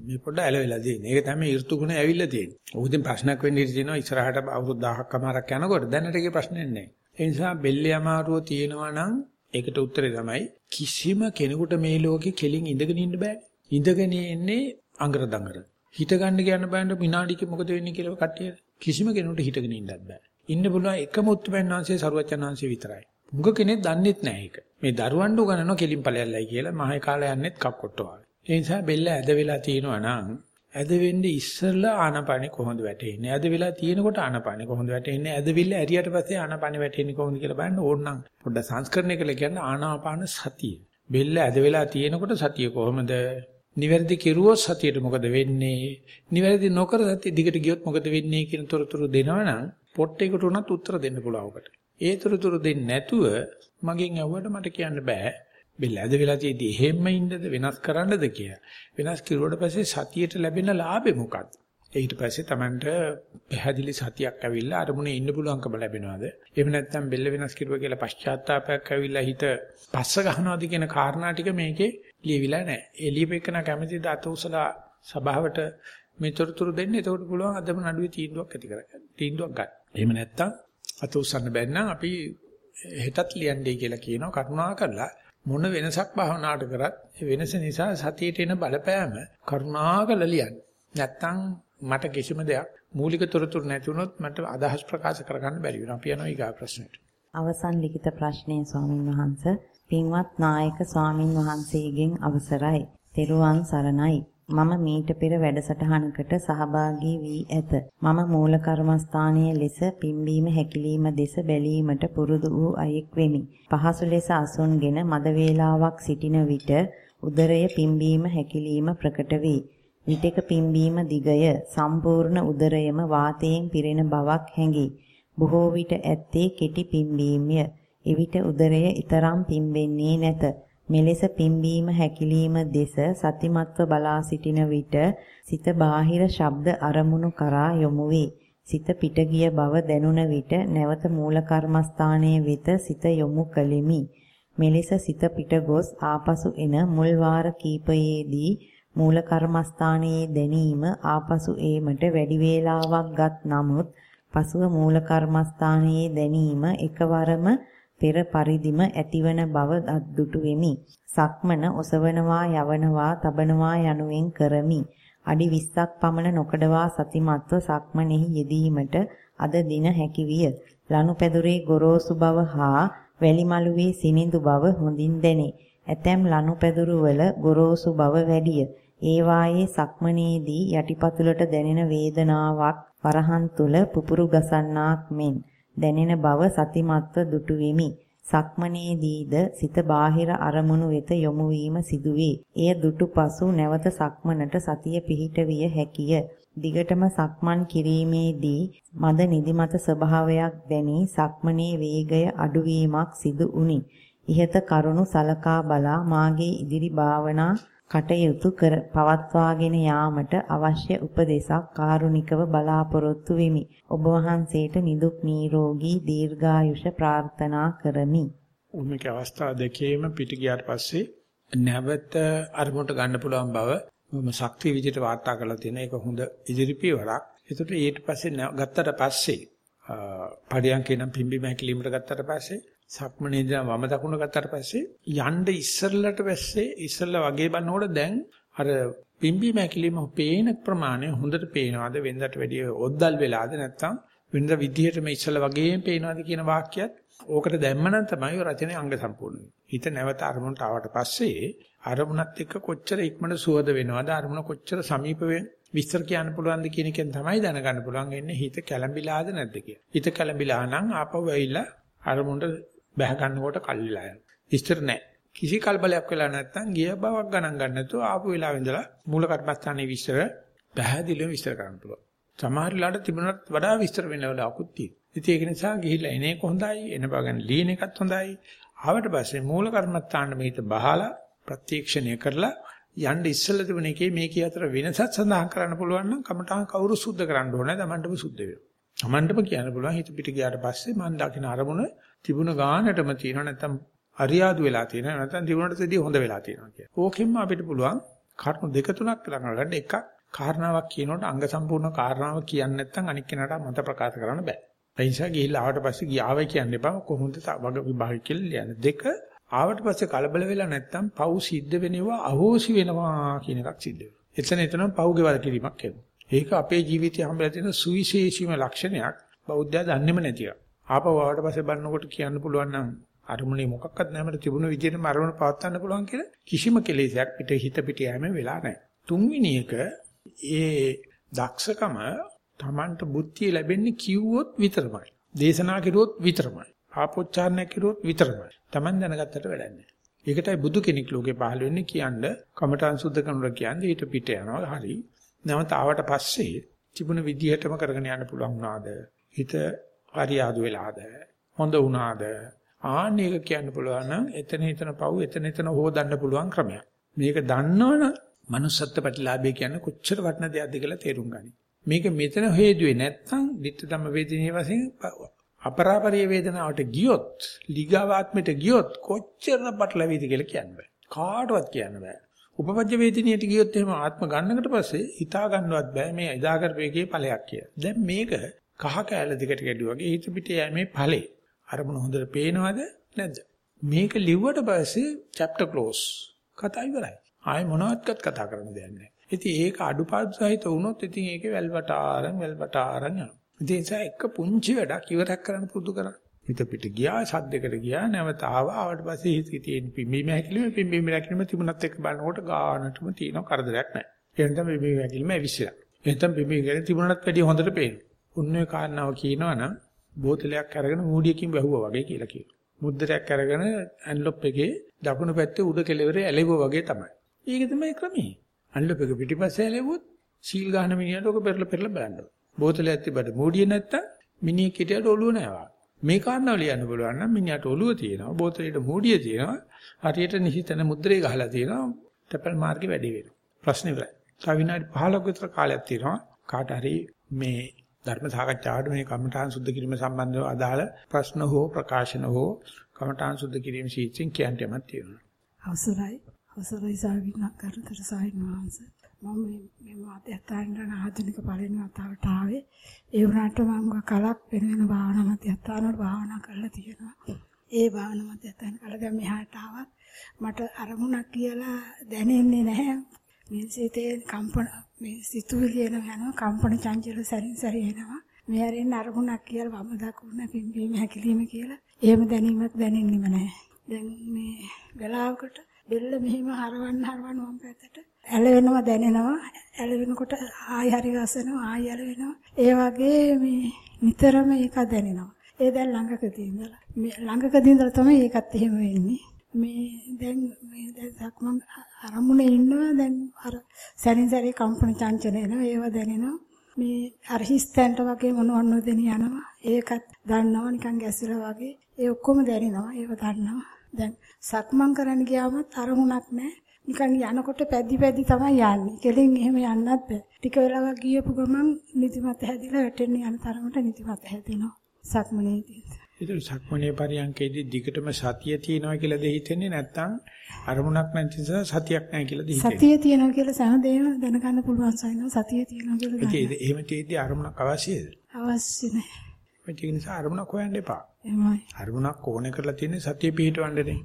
මේ පොඩ්ඩ ඇලවිලා තියෙන්නේ. ඒක තමයි ඍතු ගුණ ඇවිල්ලා තියෙන්නේ. ඕකෙන් ප්‍රශ්නයක් වෙන්න ඉඩ තියෙනවා ඉස්සරහට අවුරුදු 1000ක් කමාරක් යනකොට දැනට ඒකේ ප්‍රශ්නයක් නැහැ. ඒ නිසා බෙල්ලේ අමාරුව තියෙනවා නම් ඒකට උත්තරේ තමයි කිසිම කෙනෙකුට මේ ලෝකේ කෙලින් ඉඳගෙන ඉන්න බෑ. ඉඳගෙන ඉන්නේ අඟර දඟර. හිත ගන්න කියන බෑන්ඩ විනාඩියක මොකද වෙන්නේ කියලා කට්ටිය කිසිම කෙනෙකුට හිතගෙන ඉන්නත් බෑ. ඉන්න පුළුවන් එකම උත්පන්නංශයේ සරුවචනාංශය විතරයි. මුග කෙනෙක් දන්නෙත් නෑ ඒක. මේ දරුවන්ට උගනනවා කෙලින් ඵලයල්ලයි කියලා මහේ කාලේ යන්නෙත් කක්කොට්ට වගේ. ඒ නිසා බෙල්ල ඇද වෙලා තියෙනවා නම් ඇද වෙන්නේ ඉස්සෙල්ලා ආනපානේ කොහොමද වැටෙන්නේ? ඇද වෙලා තියෙනකොට ආනපානේ කොහොමද වැටෙන්නේ? ඇදවිල්ල ඇරියට පස්සේ ආනපානේ වැටෙන්නේ කොහොමද කියලා බලන්න ඕනනම් පොඩ්ඩක් සංස්කරණය කළ කියන්නේ ආනාපාන සතිය. බෙල්ල ඇද වෙලා තියෙනකොට සතිය කොහොමද? නිවැරදි කෙරුවොත් සතියට මොකද වෙන්නේ? නිවැරදි නොකර සතිය දිගට ගියොත් මොකද වෙන්නේ කියන තොරතුරු දෙනවනම් පොට්ටේකට උනත් උත්තර දෙන්න පුළුවන් ඔකට. ඒ තොරතුරු දෙන්නේ නැතුව මගෙන් ඇහුවට මට කියන්න බෑ. බෙල්ල ඇද වෙලා තියෙදි එහෙම්ම ඉන්නද වෙනස් කරන්නද කියලා. වෙනස් කිරුවට පස්සේ සතියට ලැබෙන ලාභෙ මොකක්ද? ඊට පස්සේ Tamanට පැහැදිලි සතියක් ඇවිල්ලා අරමුණේ ඉන්න පුළුවන්කම ලැබෙනවද? එහෙම නැත්නම් බෙල්ල වෙනස් කිරුවා කියලා පශ්චාත්තාවයක් ඇවිල්ලා හිත පස්ස ගන්නවද කියන කාරණා ටික මේකේ ලියවිලා නැහැ. ඒ ලියපෙකන කැමැතිද අත උසලා සභාවට මේ තොරතුරු දෙන්න. එතකොට පුළුවන් අදම නඩුවේ තීන්දුවක් ඇති කරගන්න. තීන්දුවක් ගන්න. එහෙම නැත්නම් අත උස්සන්න බැන්නම් අපි හෙටත් ලියන්නේ කියලා කියනවා කරුණා කරලා මොන වෙනසක් භාවනාවට කරත් ඒ වෙනස නිසා සතියට එන බලපෑම කරුණාකර ලියන්න. නැත්තම් මට කිසිම දෙයක් මූලික තොරතුරු නැති වුණොත් මට අදහස් ප්‍රකාශ කරගන්න බැරි වෙනවා. අපි යනවා ඊගා ප්‍රශ්නෙට. අවසන් ලිඛිත ප්‍රශ්නය ස්වාමින් වහන්සේ පින්වත් නායක ස්වාමින් වහන්සේගෙන් අවසරයි. තෙරුවන් සරණයි. මම මීට පෙර වැඩසටහනකට සහභාගී වී ඇත. මම මූල කර්මස්ථානයේ ලෙස පිම්බීම හැකිලිම දෙස බැලීමට පුරුදු වූ අයෙක් වෙමි. පහසු ලෙස අසුන්ගෙන මද වේලාවක් සිටින විට උදරය පිම්බීම හැකිලිම ප්‍රකට වේ. විටක පිම්බීම දිගය සම්පූර්ණ උදරයම වාතයෙන් පිරෙන බවක් හැඟේ. බොහෝ විට ඇත්තේ කෙටි පිම්බීමය. එවිට උදරය ඊතරම් පිම්බෙන්නේ නැත. මෙලෙස පිම්බීම හැකිලිම දෙස සතිමත්ව බලා සිටින විට සිත බාහිර ශබ්ද අරමුණු කරා යොමු වේ. සිත පිට ගිය බව දැනුණ විට නැවත මූල කර්මස්ථානයේ වෙත සිත යොමු කළෙමි. මෙලෙස සිත පිට ගොස් ආපසු එන මුල් වාර කීපයේදී මූල කර්මස්ථානයේ දැනීම ආපසු ඒමට වැඩි වේලාවක් ගත් නමුත් පසුව මූල කර්මස්ථානයේ දැනීම එකවරම පෙර පරිදිම ඇතිවන බව අද්දුටු වෙමි. සක්මන ඔසවනවා යවනවා තබනවා යනුවෙන් කරමි. අඩි 20ක් පමණ නොකඩවා සතිමත්ව සක්මනෙහි යෙදීමට අද දින හැකි විය. ලනුපැදුරේ ගොරෝසු බව හා වැලිමලුවේ සිනිඳු බව හොඳින් දැනේ. ඇතැම් ලනුපැදුරු වල ගොරෝසු බව වැඩිය. ඒ වායේ සක්මනේදී යටිපතුලට දැනෙන වේදනාවක් වරහන් තුල පුපුරු ගසන්නාක් මෙන් දැනෙන බව සතිමත්ව දුටු වෙමි. සක්මනේදීද සිත බාහිර අරමුණු වෙත යොමු වීම සිදුවේ. එය දුටු පසු නැවත සක්මනට සතිය පිහිට විය හැකිය. දිගටම සක්මන් කිරීමේදී මද නිදිමත ස්වභාවයක් දැනි සක්මනේ වේගය අඩුවීමක් සිදු වුනි. ইহත කරුණු සලකා බලා මාගේ ඉදිරි භාවනා කටයුතු කර පවත්වාගෙන යාමට අවශ්‍ය උපදේශක් කාරුණිකව බලාපොරොත්තු වෙමි. ඔබ වහන්සේට නිදුක් නිරෝගී දීර්ඝායුෂ ප්‍රාර්ථනා කරමි. උන්මක අවස්ථා දෙකේම පිට ගියාට පස්සේ නැවත අරමුණට ගන්න පුළුවන් බව මම ශක්තිය විදිහට වාර්තා කරලා තියෙන එක හොඳ ඉදිරි පියවරක්. ඒකට ඊට පස්සේ ගත්තට පස්සේ පඩියන්කේ නම් පිම්බි මහැකිලිමට ගත්තට පස්සේ සක්මනේදී වම දකුණ ගත්තට පස්සේ යන්න ඉස්සරලට පස්සේ ඉස්සරලා වගේ බලනකොට දැන් අර පිම්බි මැකිලිම පේන ප්‍රමාණය හොඳට පේනවාද වෙනදට වැඩිය ඔද්දල් වෙලාද නැත්නම් වෙනද විදිහට මේ ඉස්සලා වගේම පේනවාද කියන වාක්‍යයත් ඕකට දැම්මනම් තමයි රචනයේ අංග සම්පූර්ණ හිත නැවත අරමුණට ආවට පස්සේ අරමුණත් එක්ක කොච්චර ඉක්මනට සුවද වෙනවද අරමුණ කොච්චර සමීප විස්තර කියන්න පුළුවන්ද කියන එකෙන් තමයි දැනගන්න පුළුවන් වෙන්නේ හිත කැළඹිලාද නැද්ද කියලා. හිත කැළඹිලා නම් ආපහු ඇවිල්ලා අරමුණට බැහැ ගන්නකොට කල්ලිලා යනවා. ඉස්තර නැහැ. කිසි කල්බලයක් වෙලා නැත්නම් ගිය බවක් ගණන් ගන්න නැතුව ආපු වෙලාවෙ ඉඳලා මූල කර්මස්ථානයේ විස්තර පැහැදිලිව විස්තර කරන්න පුළුවන්. සමහර වෙලාවට තිබුණත් වඩා විස්තර වෙන වෙලාවකුත් තියෙනවා. ඉතින් ඒක නිසා ගිහිල්ලා එන එක හොඳයි, එන බව ගැන ලියන එකත් හොඳයි. ආවට පස්සේ මූල කර්මස්ථාන මෙහිත බහලා ප්‍රත්‍යක්ෂණය කරලා යන්න ඉස්සෙල්ලා තිබුණ එකේ මේකේ අතර වෙනසක් සඳහන් කරන්න පුළුවන් නම් කමඨාන් කවුරු සුද්ධ කරන්න ඕනේ. තමන්ටම සුද්ධ වෙනවා. තමන්ටම කියන්න පුළුවන් හිත පිට ගියාට පස්සේ මම දකින අරමුණ තිබුණ ගානටම තියෙනවා නැත්නම් අරියාදු වෙලා තියෙනවා නැත්නම් තිබුණට තේදී හොඳ වෙලා තියෙනවා කියලා. ඕකෙන්ම අපිට පුළුවන් කරුණු දෙක තුනක් ළඟ එකක් කාරණාවක් කියනකොට අංග සම්පූර්ණ කාරණාව කියන්නේ නැත්නම් අනික් කෙනාට මත ප්‍රකාශ කරන්න බෑ. ඒ නිසා ගිහිල්ලා ආවට පස්සේ ගියාවයි කියන්න එපා කොහොමද වග විභාග කියලා ලියන්නේ. දෙක ආවට පස්සේ කලබල වෙලා නැත්නම් පව් සිද්ධ වෙනවා අහෝසි වෙනවා කියන එකක් සිද්ධ වෙනවා. එතන එතන පව් ගෙවල් කිරීමක් වෙනවා. ඒක අපේ ජීවිතය හැමලා තියෙන සුවිශේෂීම ලක්ෂණයක් බෞද්ධයා දන්නේම නැති එක. ආපහු ආවට පස්සේ බලනකොට කියන්න පුළුවන් නම් අරමුණේ මොකක්වත් නැමෙට තිබුණ විදිහටම අරමුණ පවත්වන්න පුළුවන් කියලා කිසිම කෙලෙසයක් පිට හිත පිට යෑම වෙලා නැහැ. තුන්වෙනි එක ඒ දක්ෂකම Tamanට බුද්ධිය ලැබෙන්නේ කිව්වොත් විතරමයි. දේශනා කෙරුවොත් විතරමයි. ආපෝච්චාරණය කෙරුවොත් විතරමයි. Taman දැනගත්තට වැඩක් නැහැ. ඒකටයි බුදු කෙනෙක් ලෝකේ පහළ වෙන්නේ කියන්නේ කමඨාන් සුද්ධ කරනවා කියන්නේ ඊට පිට යනවා. හරි. නැවත ආවට පස්සේ තිබුණ විදිහටම කරගෙන යන්න පුළුවන් වුණාද? හිත හරියාදු වෙලාද? හොඳ වුණාද? ආන්න එක කියන්න පුළුවන් නම් එතන එතන පව් එතන එතන හොදන්න පුළුවන් ක්‍රමයක්. මේක දන්නවනම් manussත්ත්ව ප්‍රතිලාභය කියන්නේ කොච්චර වටින දෙයක්ද කියලා තේරුම් ගනි. මේක මෙතන හේතුවේ නැත්තම් ditta ධම්ම වේදිනේ වශයෙන් අපරාපරිය වේදනාවට ගියොත් ලිගාවාත්මයට ගියොත් කොච්චර පටලවිද කියලා කියන්න බෑ. කාටවත් කියන්න බෑ. උපපජ්ජ වේදිනියට ගියොත් එහෙම ආත්ම ගන්නකට පස්සේ හිතා ගන්නවත් බෑ මේ එදා කරපේකේ ඵලයක් කියලා. දැන් මේක කහ කැල දෙකට කැඩුවා වගේ හිත පිටේ යෑමේ ඵලේ. අරමුණ හොඳට පේනවද නැද්ද? මේක ලිව්වට පස්සේ chapter close. කතා ඉවරයි. ආයෙ මොනවත්වත් කතා කරන්න දෙයක් නැහැ. ඉතින් ඒක අඩුපාඩු සහිත වුණොත් ඉතින් ඒකේ වැල්වට ආරන් වැල්වට ආරන් යනවා. ඉතින් ඒ නිසා එක පුංචි වැඩක් ඉවරක් කරන්න පුරුදු කරන්න. හිත පිට ගියා සද්දයකට ගියා නැවත ආවා ආවට පස්සේ හිතේ තියෙන පිම්බීම හැකිලිම පිම්බීම හැකිලිම තිබුණත් එක්ක බලනකොට ගානටම තියෙන කරදරයක් නැහැ. එහෙනම් පිම්බීම හැකිලිම ඇවිස්සලා. එහෙනම් පිම්බීම හැකිලිම තිබුණත් වැඩිය හොඳට පේනවා. උන්නේ කාරණාව කියනවනම් බෝතලයක් අරගෙන මූඩියකින් වැහුවා වගේ කියලා කියනවා. මුද්දරයක් අරගෙන ඇන්ලොප් එකේ දකුණු පැත්තේ උඩ කෙළවරේ ඇලෙවුවා වගේ තමයි. ඒක තමයි ක්‍රමී. ඇන්ලොප් එක පිටිපස්සේ ඇලෙවුවොත් සීල් ගන්න මිනිහට ඔක පෙරලා පෙරලා බලන්න. බෝතලයක් තිබ්බට මූඩිය නැත්තම් මිනිහෙක් හිටියට ඔළුව නැහැ. මේ කාරණාව ලියන්න පුළුවන් නම් මිනිහට ඔළුව තියෙනවා බෝතලෙට මූඩිය තියෙනවා හරියට නිහිතන මුද්‍රේ ගහලා තියෙනවා තැපල් මාර්ගේ වැඩි වෙනවා ප්‍රශ්න ඉවරයි තව විනාඩි 15ක විතර කාලයක් තියෙනවා කාට හරි මේ ධර්ම සාකච්ඡාවට මේ කමඨාන් සුද්ධ කිරීම සම්බන්ධව අදාළ ප්‍රශ්න හෝ ප්‍රකාශන හෝ කමඨාන් සුද්ධ කිරීම ශීර්ෂයෙන් කියන්න යමක් තියෙනවා. අවසරයි. අවසරයි සාවිනා කරතර සාහිණවංශ මම මේ මාත්‍යස්ථානට ආධුනික පළවෙනි වතාවට ආවේ. ඒ වුණාට මම කලක් වෙන වෙන භාවනා මාත්‍යස්ථාන වල භාවනා කරලා තියෙනවා. ඒ භාවනා මාත්‍යස්ථාන කල දැන් මෙහාට ආවත් මට අරමුණක් කියලා දැනෙන්නේ නැහැ. මේ සිතේ කම්පන මේ සිතුවිලි එන යනවා කම්පන චංචල සැරින් සැරේ එනවා. මේ හැරෙන්න අරමුණක් කියලා වම දකුණ පිම්බීම හැකිලිම කියලා එහෙම දැනීමක් දැනෙන්නෙම නැහැ. දැන් මේ වෙලාවකට බෙල්ල මෙහෙම හරවන්න හරවන්න වම් පැත්තට ඇලවෙනවා දැනෙනවා. ඇලවෙනකොට ආයි හරි ගසනවා ආයි ඇලවෙනවා. ඒ වගේ මේ නිතරම ඒක දැනෙනවා. ඒ දැන් ළඟකදී ඉඳලා මේ ළඟකදී ඉඳලා තමයි ඒකත් එහෙම වෙන්නේ. මේ දැන් මේ දැන් සක්මන් අරමුණේ ඉන්නවා දැන් අර සැරින් සැරේ කම්පන චංචල එනවා ඒව දැනෙනවා මේ අර හිස්තැන්ට වගේ මොනවන්න දෙන යනවා ඒකත් දන්නවා නිකන් ගැසිලා වගේ ඒ ඔක්කොම දැනෙනවා ඒව දන්නවා දැන් සක්මන් කරන්න ගියාමත් අරමුණක් නැහැ. නිකන් යනකොට පැදි පැදි තමයි යන්නේ. කෙලින් එහෙම යන්නත් බෑ. ටික වෙලාවක් ගියපු ගමන් නිදිමත හැදිලා වැටෙන්න යන තරමට නිදිමත හැදෙනවා. සක්මනේදී. ඒක සක්මනේ පරියන්කේදී දිගටම සතිය තියෙනවා කියලාද හිතෙන්නේ නැත්නම් අරමුණක් නැති නිසා සතියක් නැහැ කියලාද හිතෙන්නේ? සතිය තියෙනවා කියලා සෑම දැනගන්න පුළුවන් සයින්ව සතිය තියෙනවා කියලා. ඒක එහෙම තියෙද්දි අරමුණක් අවශ්‍යද? අවශ්‍ය නැහැ. ඒ නිසා අරමුණක් හොයන්න එපා. එමයි. අරමුණක් ඕනේ කරලා තියෙන්නේ සතිය පිහිටවන්නනේ.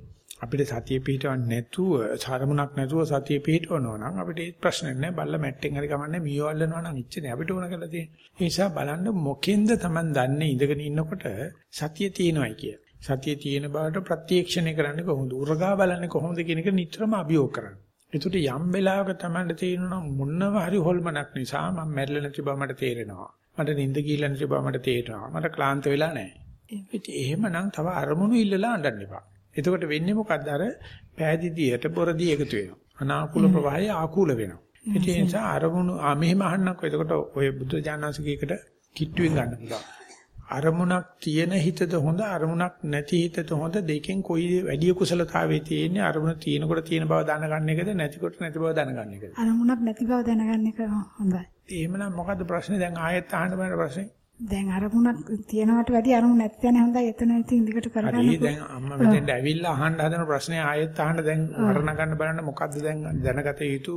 අපිට සතිය පිහිටවන්න නැතුව සාරමුණක් නැතුව සතිය පිහිටවනවා නම් අපිට ඒ ප්‍රශ්නේ නැහැ. බල්ල මැට්ටෙන් හරි කමන්නේ මීවල්ලනවා නම් ඉච්චනේ අපිට ඕන කරලා තියෙන්නේ. ඒ නිසා බලන්න මොකෙන්ද Taman දන්නේ ඉඳගෙන ඉන්නකොට සතිය තියෙනවයි කිය. සතිය තියෙන බවට ප්‍රත්‍යක්ෂණය කරන්නේ කොහොමද? උරගා බලන්නේ කොහොමද කියන එක නිතරම අභියෝග කරන්න. ඒකට යම් වෙලාවක Tamanට තේරෙනවා මොනවා හරි හොල්මනක් නිසා මම මැරිලා නැති බව මට තේරෙනවා. මට නිින්ද ගිහිල්ලා නැති බව මට තේරෙනවා. මට ක්ලාන්ත වෙලා නැහැ. ඉතින් එහෙමනම් තව අරමුණු ඉල්ලලා අඬන්න එපා. එතකොට වෙන්නේ මොකද්ද අර පෑදීදියට බොරදී එකතු වෙනවා. අනාකූල ප්‍රවාහය ආකූල වෙනවා. ඒ නිසා අරමුණු මෙහෙම අහන්නකෝ. එතකොට ඔය බුද්ධ ඥානසිකයකට කිට්ටුවෙන් ගන්න පුළුවන්. අරමුණක් තියෙන හිතද හොඳ අරමුණක් නැති හිතද හොඳ දෙකෙන් කොයි වැඩි කුසලතාවයේ තියෙන්නේ අරමුණ තියෙනකොට තියෙන බව දැනගන්න එකද නැතිකොට නැති බව දැනගන්න එකද අරමුණක් නැති බව දැනගන්න එක හොඳයි එහෙමනම් මොකද්ද ප්‍රශ්නේ දැන් ආයෙත් අහන්න බෑ ප්‍රශ්නේ දැන් අරමුණක් තියනවට වැඩි අරමුණ නැති යන හොඳයි එතන ඉතින් දිගට කරගන්න. හරි දැන් අම්මා මෙතෙන්ට ඇවිල්ලා අහන්න හදන ප්‍රශ්නේ ආයෙත් අහන්න දැන් වර්ණ ගන්න බලන්න මොකද්ද දැන් දැනගත යුතු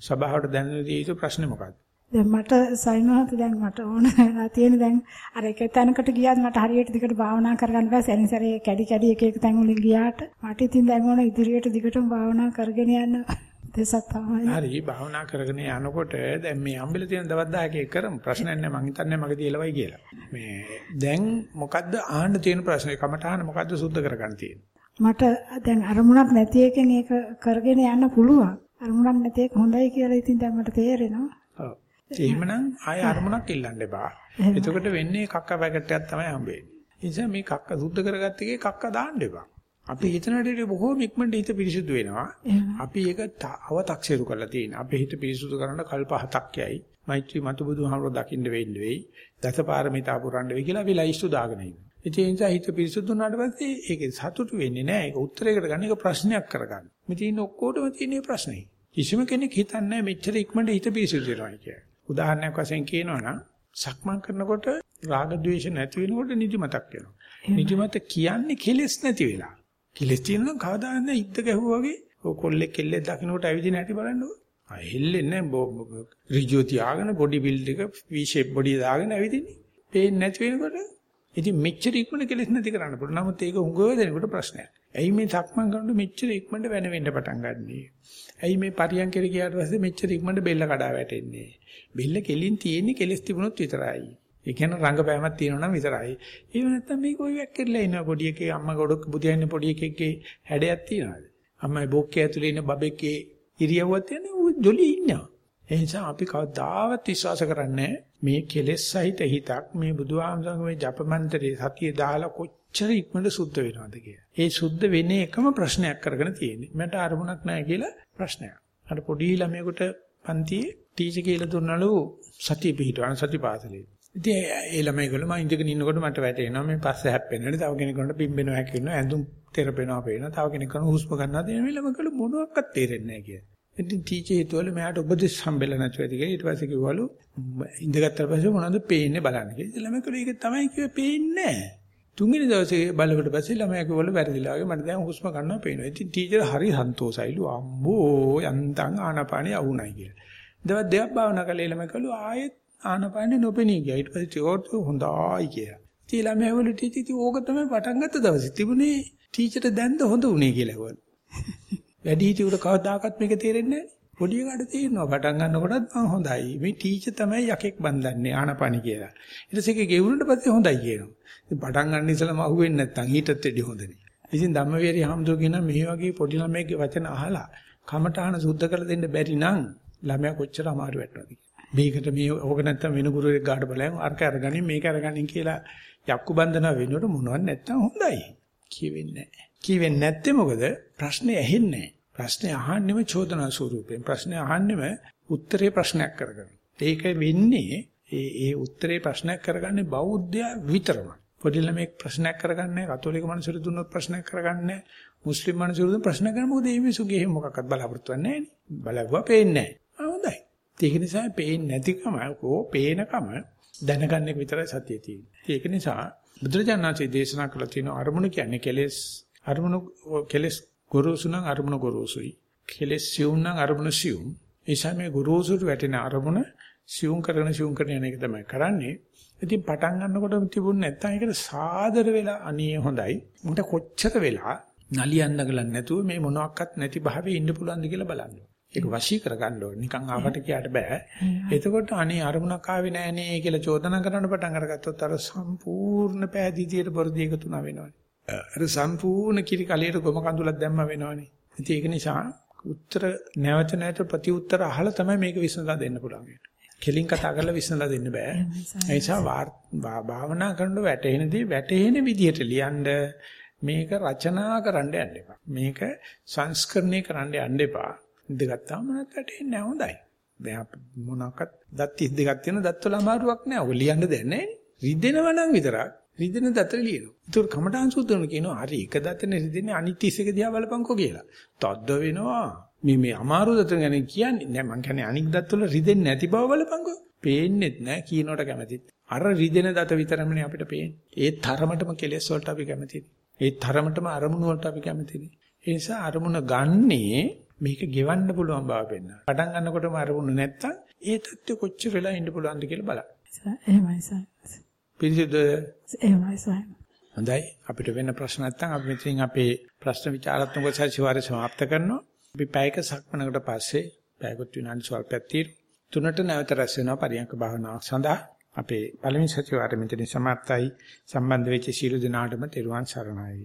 සභාවට දැනෙන යුතු ප්‍රශ්නේ මොකද්ද? දැන් මට සයින්වහත දැන් මට ඕන වෙලා තියෙන දැන් අර එක තැනකට ගියාත් මට හරියට දිගට භාවනා කරගන්න බෑ සැනිසරේ කැඩි කැඩි එක එක තැන් වලින් ගියාට මට ඉතින් දැන් ඕන ඉදිරියට දිගටම භාවනා කරගෙන යන්න දෙසක් තමයි. හරි භාවනා කරගෙන යනකොට දැන් මේ හම්බෙලා තියෙන දවස් 10කේ කරමු ප්‍රශ්නයක් නැහැ මං හිතන්නේ මගේ තියලවයි කියලා. මේ දැන් මොකද්ද ආන්න තියෙන ප්‍රශ්නේ කමටහන මොකද්ද සුද්ධ කරගන්න තියෙන්නේ? මට දැන් අරමුණක් නැති එකෙන් ඒක කරගෙන යන්න පුළුවන්. අරමුණක් නැති එක හොඳයි කියලා ඉතින් දැන් මට තේරෙනවා. ඔව්. එහෙමනම් ආය අරමුණක් ඉල්ලන්න එපා. එතකොට වෙන්නේ කක්ක පැකට් එකක් තමයි හම්බෙන්නේ. ඒ නිසා මේ කක්ක සුද්ධ කරගත්ත එකේ කක්ක දාන්න එපා. අපි හිතනට බොහෝ ඉක්මනට හිත පිරිසුදු වෙනවා. අපි ඒක අව탁සිරු කරලා තියෙනවා. අපි හිත පිරිසුදු කරන්න කල්ප හතක් යයි. මෛත්‍රී මතු බුදුහාමරෝ දකින්න වෙන්න වෙයි. දසපාරමිතා පුරන්න වෙයි කියලා අපි ලයිස්තු දාගෙන ඉන්නවා. ඒ නිසා හිත පිරිසුදු වුණාට පස්සේ ඒකේ සතුටු වෙන්නේ නැහැ. ඒක උත්තරයකට ගන්න එක ප්‍රශ්නයක් කරගන්න. මේ තියෙන ඔක්කොටම තියෙන මේ ප්‍රශ්නේ. කිසිම කෙනෙක් හිතන්නේ මෙච්චර ඉක්මනට හිත පිරිසුදු වෙනවා කියලා. උදාහරණයක් වශයෙන් කියනවනම් සක්මන් කරනකොට රාග ద్వේෂ නැති වෙනකොට නිදිමතක් වෙනවා. නිදිමත කියන්නේ කෙලෙස් නැති වෙලා. කෙලස් තියෙනවා කවදා නැ ඉද්ද ගැහුවා වගේ ඔය කොල්ලෙක් කෙල්ලෙක් දකින්නකොට ඇවිදින හැටි බලන්නකො. ආ හෙල්ලෙන්නේ නැහැ රිජෝ තියාගෙන බොඩි බිල්ඩ් එක V shape බොඩි දාගෙන ඇවිදින්නේ. පේන්නේ නැති වෙනකොට ඉතින් මෙච්චර ඉක්මනට කෙලස් නැති කරන්න පුළුවන්. නමුත් ඒක හුඟව දෙනකොට ප්‍රශ්නයක්. ඇයි මේ සක්මන් කරනකොට මෙච්චර ඉක්මනට වෙන වෙන්න පටන් ගන්නෙ? ඇයි මේ පරියන්කෙට ගියාට පස්සේ මෙච්චර ඉක්මනට බෙල්ල කඩා වැටෙන්නේ? බෙල්ල කෙලින් තියෙන්නේ කෙලස් තිබුණොත් විතරයි. ඒ කියන්නේ රංගපෑමක් තියෙනවා නම් විතරයි. ඒව නැත්තම් මේක ඔය වැක්කිරලා ඉන්න පොඩි එකේ අම්මා ගොඩක් බුදියන්නේ පොඩි එකෙක්ගේ හැඩයක් තියනවාද? අම්මයි බොක්කේ ඇතුලේ ඉන්න බබෙක්ගේ ඉරියව්වක් තියන්නේ ඌ ජොලි ඉන්නවා. ඒ නිසා අපි කවදාවත් විශ්වාස කරන්නේ මේ කෙලෙස් සහිත හිතක් මේ බුදුහාමසංග මේ ජපමන්ත්‍රයේ සතිය දාලා කොච්චර ඉක්මනට සුද්ධ වෙනවද කියලා. ඒ සුද්ධ වෙන්නේ එකම ප්‍රශ්නයක් කරගෙන තියෙන්නේ. මට අරමුණක් නැහැ කියලා ප්‍රශ්නයක්. අර පොඩි ළමයෙකුට පන්තියේ ටීචර් කියලා දුන්නලු සතිය පිටවන සතිපාසලේ. ඉතින් ඒ ළමයි ගල මම ඉඳගෙන ඉන්නකොට මට වැටෙනවා මේ පස්ස හැප්පෙනවා. තව කෙනෙකුට පිම්බෙනවා හැකිනවා. ඇඳුම් තෙරපෙනවා පේනවා. තව කෙනෙකුට හුස්ම ගන්නවා. දෙන මේ ළමයි ගල මොනවත් තේරෙන්නේ නැහැ කියලා. ඉතින් ටීචර් හිතුවලු මෙයාට උපදෙස් හම්බෙලා නැතුව ඇති කියලා. ඊට පස්සේ කිව්වලු ඉඳගත්තට පස්සේ මොනවද පේන්නේ බලන්න කියලා. ඉතින් ළමයි කළේ ඒක තමයි කිව්වේ පේන්නේ නැහැ. තුන්වෙනි දවසේ බලකට පස්සේ ළමයා කිව්වලු වැරදිලා වගේ මට දැන් හුස්ම ගන්නවා පේනවා. ඉතින් ටීචර් හරි සන්තෝසයිලු අම්බෝ යන්තම් ආනපානිය අවුණයි කියලා. දවස් දෙකක් භාවනා කළේ ළමයි කළු ආයෙත් ආනපානෙ නොපෙනී ගියා. ඊට පස්සේ ටිකෝත් හොඳයි කියලා. ඉතින් ළමයා වල ටීචර් ඉතින් ඕක තමයි පටන් ගත්ත දවසේ තිබුණේ ටීචර්ට දැන්ද හොඳ උනේ කියලා වුණ. වැඩි හිටියට කවදාකවත් මේක තේරෙන්නේ නැහැ. පොඩි එකාට තේරෙනවා පටන් ගන්නකොටත් මම හොඳයි. මේ ටීචර් තමයි යකෙක් බඳන්නේ ආනපානි කියලා. ඊට පස්සේ ඒක ගෙවුනට පස්සේ හොඳයි කියනවා. ඉතින් පටන් ගන්න ඉස්සලම අහුවෙන්නේ නැත්තම් ඊටත් වැඩි හොඳනේ. ඉතින් ධම්මවේරි හම්දෝ කියන මේ වගේ පොඩි ළමයෙක්ගේ වචන අහලා කමටහන සුද්ධ කරලා දෙන්න බැරි නම් ළමයා කොච්චර අමාරු වෙටවද මේකට මේ ඕක නැත්තම් වෙන ගුරුවරයෙක් ගාඩ බලයන් අරක අරගනින් මේක අරගනින් කියලා යක්කු බන්ධන වෙනකොට මොනවත් නැත්තම් හොඳයි කියවෙන්නේ නැහැ. කියවෙන්නේ නැත්තේ මොකද? ප්‍රශ්නේ ඇහෙන්නේ ප්‍රශ්නේ අහන්නෙම චෝදනා ස්වරූපයෙන්. ප්‍රශ්නේ අහන්නෙම උත්තරේ ප්‍රශ්නයක් කරගෙන. ඒක වෙන්නේ ඒ ඒ උත්තරේ ප්‍රශ්නයක් කරගන්නේ බෞද්ධයා විතරමයි. පොඩි ළමෙක් ප්‍රශ්නයක් කරගන්නේ කතෝලික මිනිසුරු දුන්නොත් ප්‍රශ්නයක් කරගන්නේ මුස්ලිම් මිනිසුරු දුන්නොත් ප්‍රශ්න කරන මොකද මේ මිනිසුගේ එහෙම මොකක්වත් බලාපොරොත්තු වෙන්නේ නැහැ නේ. බලගුවා පේන්නේ නැහැ. හොඳයි. ඒක නිසා පේන්නේ නැතිකම කෝ පේනකම දැනගන්න එක විතරයි සතිය තියෙන්නේ. ඒක නිසා බුදුරජාණන්සේ දේශනා කළ තියෙන අරමුණ කියන්නේ කෙලෙස් අරමුණු කෙලෙස් ගොරෝසු නම් අරමුණ ගොරෝසුයි. කෙලෙස් සියුම් නම් අරමුණ සියුම්. ඒ නිසා මේ ගොරෝසුට වැටෙන අරමුණ සියුම් කරන සියුම් කරන යන එක තමයි කරන්නේ. ඉතින් පටන් ගන්නකොට තිබුණ නැත්නම් ඒකට සාදර වෙලා අනේ හොඳයි. උන්ට කොච්චර වෙලා නලියන්න ගලන් නැතුව මේ මොනවත් නැති භාවයේ ඉන්න පුළුවන්ද කියලා බලන්න. ඒක වශී කරගන්න ඕනේ. නිකන් ආවට කියාට බෑ. එතකොට අනේ අරමුණක් ආවේ නෑනේ කියලා චෝදනා කරන්න පටන් අරගත්තොත් අර සම්පූර්ණ පෑදීතියට බොරදී එකතු වෙනවනේ. අර සම්පූර්ණ කිරි කලියට ගොම කඳුලක් දැම්ම වෙනවනේ. ඉතින් ඒක නිසා උත්තර නැවත නැවත ප්‍රති උත්තර අහලා තමයි මේක විසඳලා දෙන්න පුළුවන්. කෙලින් කතා කරලා විසඳලා දෙන්න බෑ. ඒ නිසා භාවනා කරනකොට වැටෙනදී වැටෙන විදිහට ලියන්න මේක රචනා කරන්න යන්න එපා. මේක සංස්කරණය කරන්න යන්න එපා. ඉඳගත්තාම මොනවත් වැටෙන්නේ නැහැ හොඳයි. දැන් මොනවාක්වත් දත් 32ක් තියෙන දත්වල අමාරුවක් නැහැ. ඔය ලියන්න දෙයක් නැහැ රිදෙනවා නම් විතරක් රිදෙන දතර ලියනවා. ඒක කමඨාන් සූත්‍රන කියනවා හරි එක දතනේ රිදෙන්නේ අනිත් 31 දිහා බලපන්කෝ කියලා. තද්ද වෙනවා. මේ මේ අමාරු දතන ගැන කියන්නේ නෑ මං කියන්නේ අනික් දත්වල රිදෙන්නේ නැති බව බලපන්කෝ. පේන්නෙත් නෑ කියනකට කැමතිත්. අර රිදෙන දත විතරමනේ අපිට පේන්නේ. ඒ තරමටම කෙලෙස් වලට අපි කැමතියි. ඒ තරමටම අරමුණු වලට අපි කැමතියි. ඒ නිසා අරමුණ ගන්නේ මේක ගෙවන්න පුළුවන් බව පෙන්න. පටන් ගන්නකොටම අරමුණ නැත්තම් ඒ தත්ත්වෙ කොච්චර වෙලා ඉන්න පුළුවන්ද කියලා බලන්න. එහෙමයි සර්. පිළිසිද? එහෙමයි සර්. හොඳයි අපිට වෙන ප්‍රශ්න නැත්නම් අපි මෙතනින් අපේ ප්‍රශ්න විචාරාත්මක සැසිවාරය සමාප්ත කරනවා. අපි පැයක සක්මනකට පස්සේ පැයකට විනාඩි සල්පයක් තියෙන තුනට නැවත රැස් වෙනවා පරියන්ක භාවනාවක් සඳහා. අපේ පළවෙනි සැසිවාරය මෙතනින් සමාප්තයි. සම්බන්ධ වෙච්ච සීල දිනාටම තෙරුවන් සරණයි.